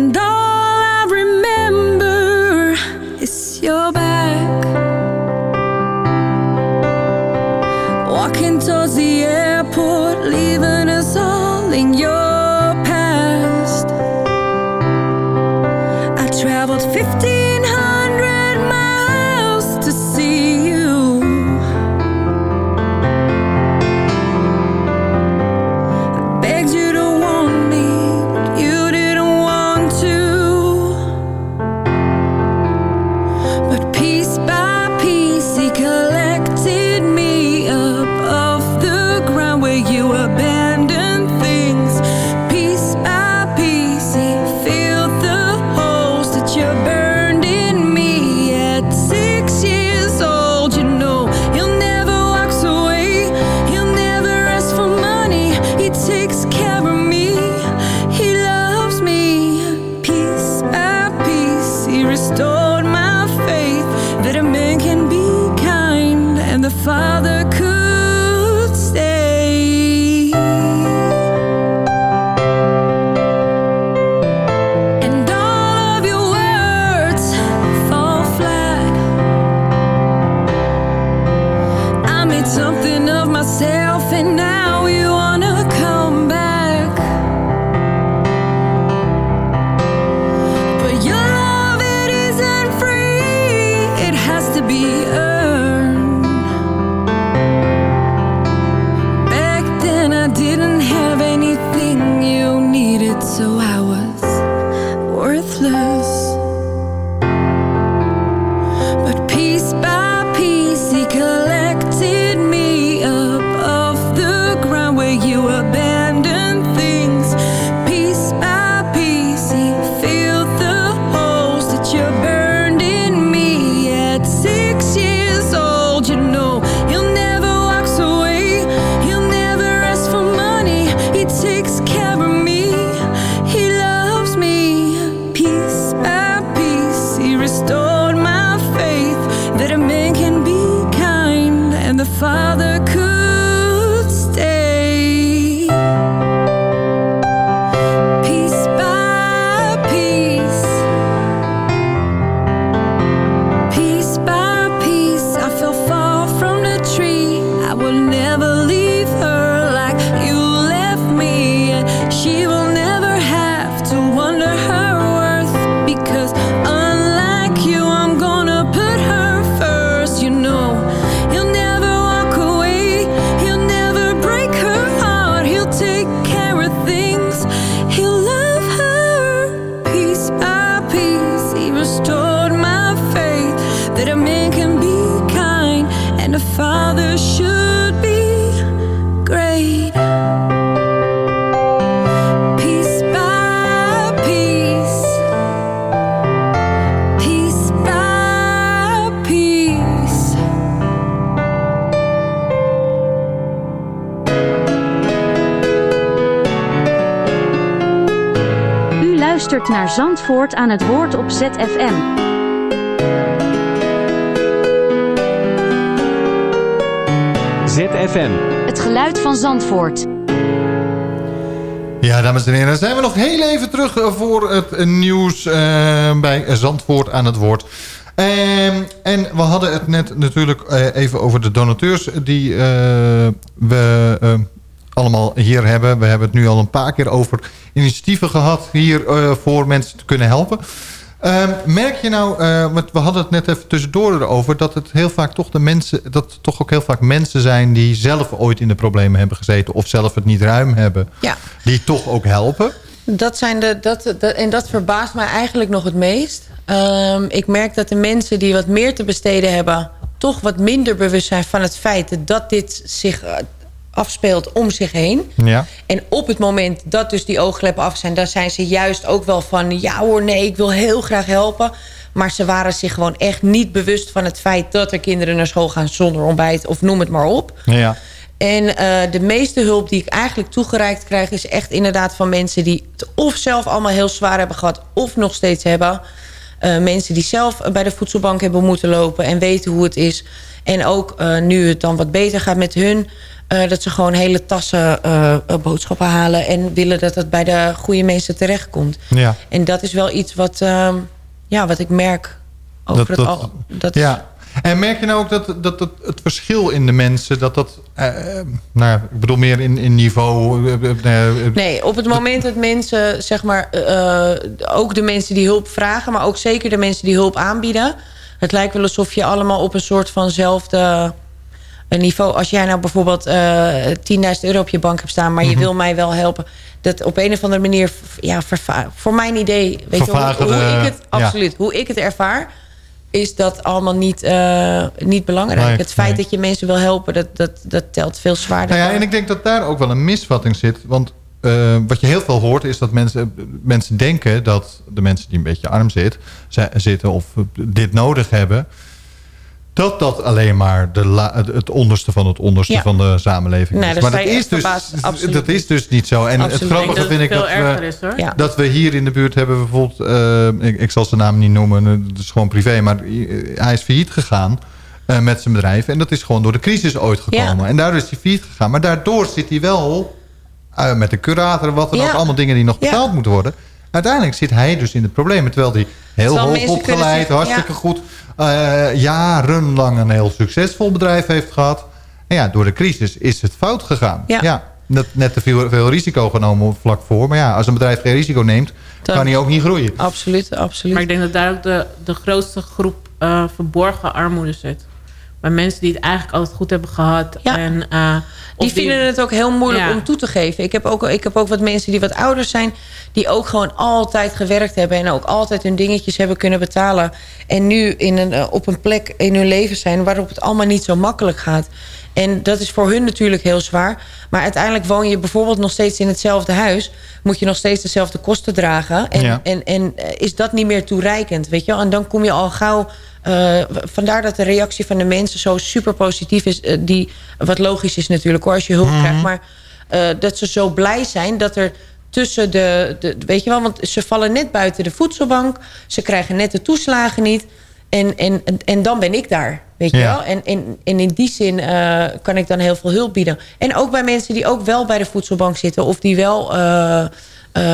Speaker 13: your back. Walking towards the airport, leaving us all in your past. I traveled 1500
Speaker 7: luistert naar Zandvoort aan het woord op ZFM.
Speaker 8: ZFM.
Speaker 7: Het geluid van Zandvoort.
Speaker 4: Ja, dames en heren, dan zijn we nog heel even terug eh, voor het eh, nieuws eh, bij Zandvoort aan het woord. Ehm, en we hadden het net natuurlijk eh, even over de donateurs die eh, we allemaal hier hebben. We hebben het nu al een paar keer over initiatieven gehad hier eh, voor mensen te kunnen helpen. Ehm, merk je nou, eh, want we hadden het net even tussendoor erover... dat het heel vaak toch de mensen, dat het toch ook heel vaak mensen zijn... die zelf ooit in de problemen hebben gezeten... of zelf het niet ruim hebben,
Speaker 9: Ja.
Speaker 4: die toch ook helpen?
Speaker 9: Dat zijn de, dat, dat, en dat verbaast mij eigenlijk nog het meest. Ehm, ik merk dat de mensen die wat meer te besteden hebben... toch wat minder bewust zijn van het feit dat dit zich eh, afspeelt om zich heen.
Speaker 4: Ja.
Speaker 9: En op het moment dat dus die oogkleppen af zijn... dan zijn ze juist ook wel van... ja hoor, nee, ik wil heel graag helpen. Maar ze waren zich gewoon echt niet bewust van het feit... dat er kinderen naar school gaan zonder ontbijt of noem het maar op.
Speaker 4: Ja.
Speaker 9: En eh, de meeste hulp die ik eigenlijk toegereikt krijg... is echt inderdaad van mensen die het of zelf allemaal heel zwaar hebben gehad... of nog steeds hebben. Eh, mensen die zelf bij de voedselbank hebben moeten lopen... en weten hoe het is. En ook eh, nu het dan wat beter gaat met hun... eh, dat ze gewoon hele tassen eh, eh, boodschappen halen... en willen dat het bij de goede mensen terechtkomt.
Speaker 4: Ja.
Speaker 9: En dat is wel iets wat, ehm, ja, wat ik merk over
Speaker 4: Dat-
Speaker 9: het
Speaker 4: dat-
Speaker 9: al. Dat
Speaker 4: ja. En merk je nou ook dat, dat, het, het verschil in de mensen... dat dat, nou ik bedoel meer in, in niveau...
Speaker 9: Nee, op het moment dat mensen, zeg maar, ook de mensen die hulp vragen... maar ook zeker de mensen die hulp aanbieden... het lijkt wel alsof je allemaal op een soort vanzelfde eh, niveau... als jij nou bijvoorbeeld eh 10.000 euro op je bank hebt staan... maar je
Speaker 4: Mhm.
Speaker 9: wil mij wel helpen... dat op een of andere manier, ja, voor mijn idee... weet je, hoe, hoe ik het,
Speaker 4: ja.
Speaker 9: absoluut, hoe ik het ervaar... is dat allemaal niet, eh, niet belangrijk.
Speaker 4: Nee,
Speaker 9: het feit
Speaker 4: nee.
Speaker 9: dat je mensen wil helpen... dat, dat, dat telt veel zwaarder.
Speaker 4: Nou ja, en ik denk dat daar ook wel een misvatting zit. Want eh, wat je heel veel hoort is dat mensen, mensen denken dat de mensen die een beetje arm zit, zi- zitten of dit nodig hebben... dat dat alleen maar de la- het- onderste van het onderste
Speaker 9: Ja.
Speaker 4: van de samenleving
Speaker 9: Nee,
Speaker 4: is. Maar dat is, dus, dat is dus niet zo. En
Speaker 9: Absoluut.
Speaker 4: het grappige vind ik dat we,
Speaker 10: is.
Speaker 9: Ja.
Speaker 4: dat we hier in de buurt hebben bijvoorbeeld... eh, ik, ik zal zijn naam niet noemen, het is gewoon privé... maar eh, hij is failliet gegaan eh, met zijn bedrijf. En dat is gewoon door de crisis ooit gekomen.
Speaker 9: Ja.
Speaker 4: En daardoor is hij failliet gegaan. Maar daardoor zit hij wel met de curator... wat dan ook, allemaal dingen die nog betaald moeten worden. Uiteindelijk zit hij dus in het probleem. Terwijl hij heel hoog opgeleid, hartstikke goed... eh, jarenlang een heel succesvol bedrijf heeft gehad. En ja, door de crisis is het fout gegaan.
Speaker 9: Ja.
Speaker 4: net, net te veel, veel risico genomen vlak voor. Maar ja, als een bedrijf geen risico neemt, kan hij ook niet groeien.
Speaker 9: Absoluut, absoluut.
Speaker 10: Maar ik denk dat daar ook de, de grootste groep eh, verborgen armoede zit. Bij mensen die het eigenlijk altijd goed hebben gehad.
Speaker 9: Ja.
Speaker 10: En, eh,
Speaker 9: Die vinden het ook heel moeilijk
Speaker 10: Ja.
Speaker 9: om toe te geven. Ik heb, ook, ik heb ook wat mensen die wat ouder zijn... die ook gewoon altijd gewerkt hebben... en ook altijd hun dingetjes hebben kunnen betalen. En nu in een, eh, op een plek in hun leven zijn... waarop het allemaal niet zo makkelijk gaat. En dat is voor hun natuurlijk heel zwaar. Maar uiteindelijk woon je bijvoorbeeld nog steeds in hetzelfde huis... moet je nog steeds dezelfde kosten dragen. En,
Speaker 4: Ja.
Speaker 9: en, en eh, is dat niet meer toereikend, weet je wel? En dan kom je al gauw... eh, vandaar dat de reactie van de mensen zo super positief is. eh, die, wat logisch is natuurlijk hoor, als je hulp krijgt. Maar eh, dat ze zo blij zijn dat er tussen de, de... Weet je wel, want ze vallen net buiten de voedselbank. Ze krijgen net de toeslagen niet. En, en, en, dan ben ik daar, weet je
Speaker 4: Ja.
Speaker 9: wel? En, en, en in die zin kan ik dan heel veel hulp bieden. En ook bij mensen die ook wel bij de voedselbank zitten... of die wel...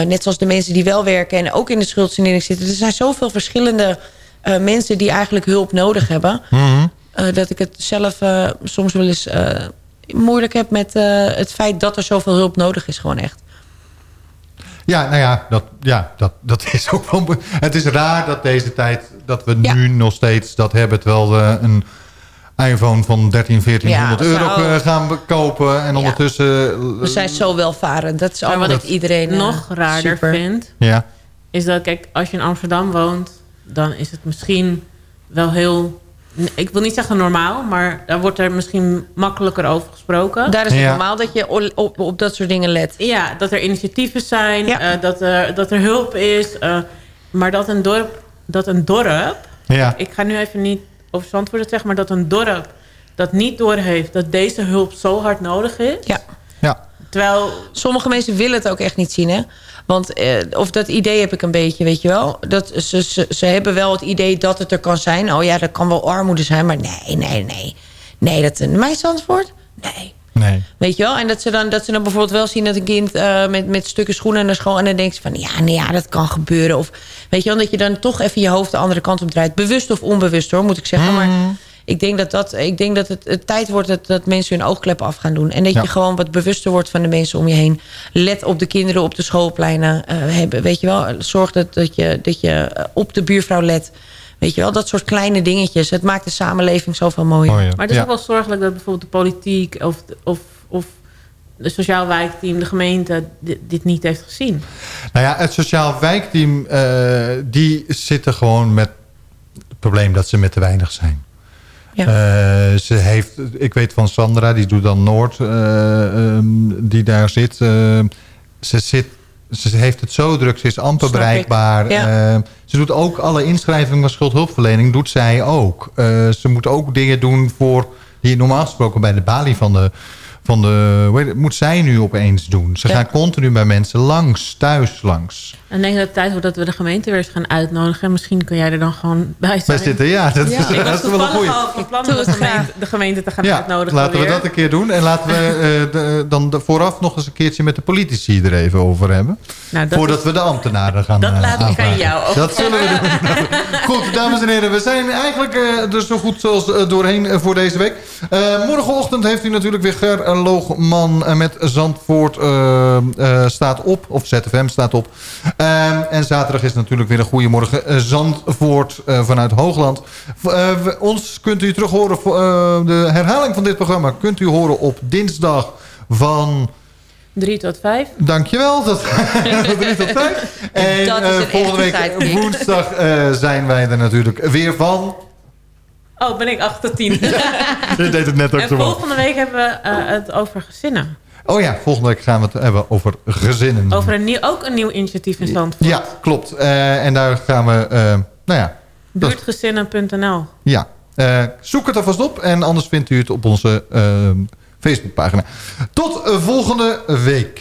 Speaker 9: net zoals de mensen die wel werken en ook in de schuldsanering zitten. Er zijn zoveel verschillende eh, mensen die eigenlijk hulp nodig hebben.
Speaker 4: Mhm.
Speaker 9: eh, dat ik het zelf eh, soms wel eens eh, moeilijk heb met eh, het feit dat er zoveel hulp nodig is. Gewoon echt.
Speaker 4: Ja, nou ja, dat, ja dat, dat is ook wel... Het is raar dat deze tijd, dat we
Speaker 9: Ja.
Speaker 4: nu nog steeds dat hebben... terwijl we een iPhone van 13, 1400
Speaker 9: Ja,
Speaker 4: euro gaan kopen... en ondertussen...
Speaker 9: We zijn zo welvarend. Dat is allemaal
Speaker 10: wat
Speaker 9: dat iedereen
Speaker 10: nog raarder
Speaker 9: super.
Speaker 10: vind...
Speaker 4: Ja,
Speaker 10: is dat, kijk, als je in Amsterdam woont... dan is het misschien wel heel... Ik wil niet zeggen normaal, maar daar wordt er misschien makkelijker over gesproken.
Speaker 9: Daar is het
Speaker 4: Ja.
Speaker 9: normaal dat je op, op dat soort dingen let.
Speaker 10: Ja, dat er initiatieven zijn,
Speaker 9: Ja.
Speaker 10: eh, dat, er, dat er hulp is. eh, maar dat een dorp, dat een dorp...
Speaker 4: ja.
Speaker 10: Ik ga nu even niet over Zandvoort het zeggen... maar dat een dorp dat niet doorheeft dat deze hulp zo hard nodig is...
Speaker 9: Ja.
Speaker 10: Terwijl...
Speaker 9: Sommige mensen willen het ook echt niet zien, hè? Want, eh, of dat idee heb ik een beetje, weet je wel. Dat ze, ze, ze hebben wel het idee dat het er kan zijn. Oh ja, dat kan wel armoede zijn, maar nee, nee, nee. Nee, dat een mijn antwoord? Nee.
Speaker 4: Nee.
Speaker 9: Weet je wel? En dat ze dan, dat ze dan bijvoorbeeld wel zien dat een kind eh, met, met stukken schoenen naar school... en dan denkt ze van, ja, nee, ja, dat kan gebeuren. Of weet je wel, dat je dan toch even je hoofd de andere kant op draait. Bewust of onbewust hoor, moet ik zeggen. Maar ik denk dat, dat, ik denk dat het, het tijd wordt dat, dat mensen hun oogkleppen af gaan doen. En dat
Speaker 4: Ja.
Speaker 9: je gewoon wat bewuster wordt van de mensen om je heen. Let op de kinderen op de schoolpleinen. eh, hebben, weet je wel, zorg dat, dat, je, dat je eh, op de buurvrouw let. Weet je wel, dat soort kleine dingetjes. Het maakt de samenleving zoveel mooier.
Speaker 4: Oh
Speaker 10: Maar het is ook wel zorgelijk dat bijvoorbeeld de politiek... of, of, of de sociaal wijkteam, de gemeente... dit, dit niet heeft gezien.
Speaker 4: Nou ja, het sociaal wijkteam, eh, die zitten gewoon met het probleem dat ze met te weinig zijn.
Speaker 9: Ja.
Speaker 4: Eh, ze heeft, ik weet van Sandra, die doet dan Noord, eh, ehm, die daar zit. eh, ze zit. Ze heeft het zo druk, ze is amper
Speaker 9: Snap
Speaker 4: bereikbaar.
Speaker 9: Ja.
Speaker 4: Ze doet ook alle inschrijvingen van schuldhulpverlening, doet zij ook. Ze moet ook dingen doen voor, die normaal gesproken bij de balie van de, van de moet zij nu opeens doen. Ze
Speaker 10: Ja.
Speaker 4: gaan continu bij mensen langs, thuis langs.
Speaker 10: En ik denk dat het tijd wordt dat we de gemeente weer eens gaan uitnodigen. En misschien kun jij er dan gewoon bij zijn.
Speaker 4: Wij zitten, ja, dat,
Speaker 10: Ja.
Speaker 4: is, dat
Speaker 10: was
Speaker 4: is wel een goeie.
Speaker 10: al van plan om de gemeente, de gemeente te gaan
Speaker 4: Ja,
Speaker 10: uitnodigen.
Speaker 4: laten we dat een keer doen. En laten we eh, de- dan de, vooraf nog eens een keertje met de politici er even over hebben.
Speaker 10: Nou, dat
Speaker 4: Voordat
Speaker 10: is-
Speaker 4: we de ambtenaren gaan
Speaker 10: Dat
Speaker 4: eh,
Speaker 10: laat ik aan jou over.
Speaker 4: Dat zullen we doen. Goed, dames en heren. We zijn eigenlijk eh, er zo goed zoals eh, doorheen voor deze week. Eh, morgenochtend heeft u natuurlijk weer Ger Loogman eh, met Zandvoort eh, eh, staat op. Of ZFM staat op. Ehm, en zaterdag is natuurlijk weer een goede morgen Zandvoort vanuit Hoogland. Ons kunt u terug horen. voor, de herhaling van dit programma kunt u horen op dinsdag van...
Speaker 10: 3 tot 5.
Speaker 4: Dankjewel. Dat, van drie tot vijf. En
Speaker 10: Dat is een
Speaker 4: volgende week woensdag zijn wij er natuurlijk weer van.
Speaker 10: Oh, ben ik 8 tot 10.
Speaker 4: Je deed het net ook
Speaker 10: en
Speaker 4: zo
Speaker 10: volgende week hebben we eh, het over gezinnen.
Speaker 4: Oh ja, volgende week gaan we het hebben over gezinnen.
Speaker 10: Over een nieuw, ook een nieuw initiatief in Zandvoort.
Speaker 4: Ja, klopt. Eh, en daar gaan we, eh, nou ja,
Speaker 10: Buurtgezinnen.nl
Speaker 4: ja. Eh, zoek het er vast op en anders vindt u het op onze Facebookpagina. Tot volgende week.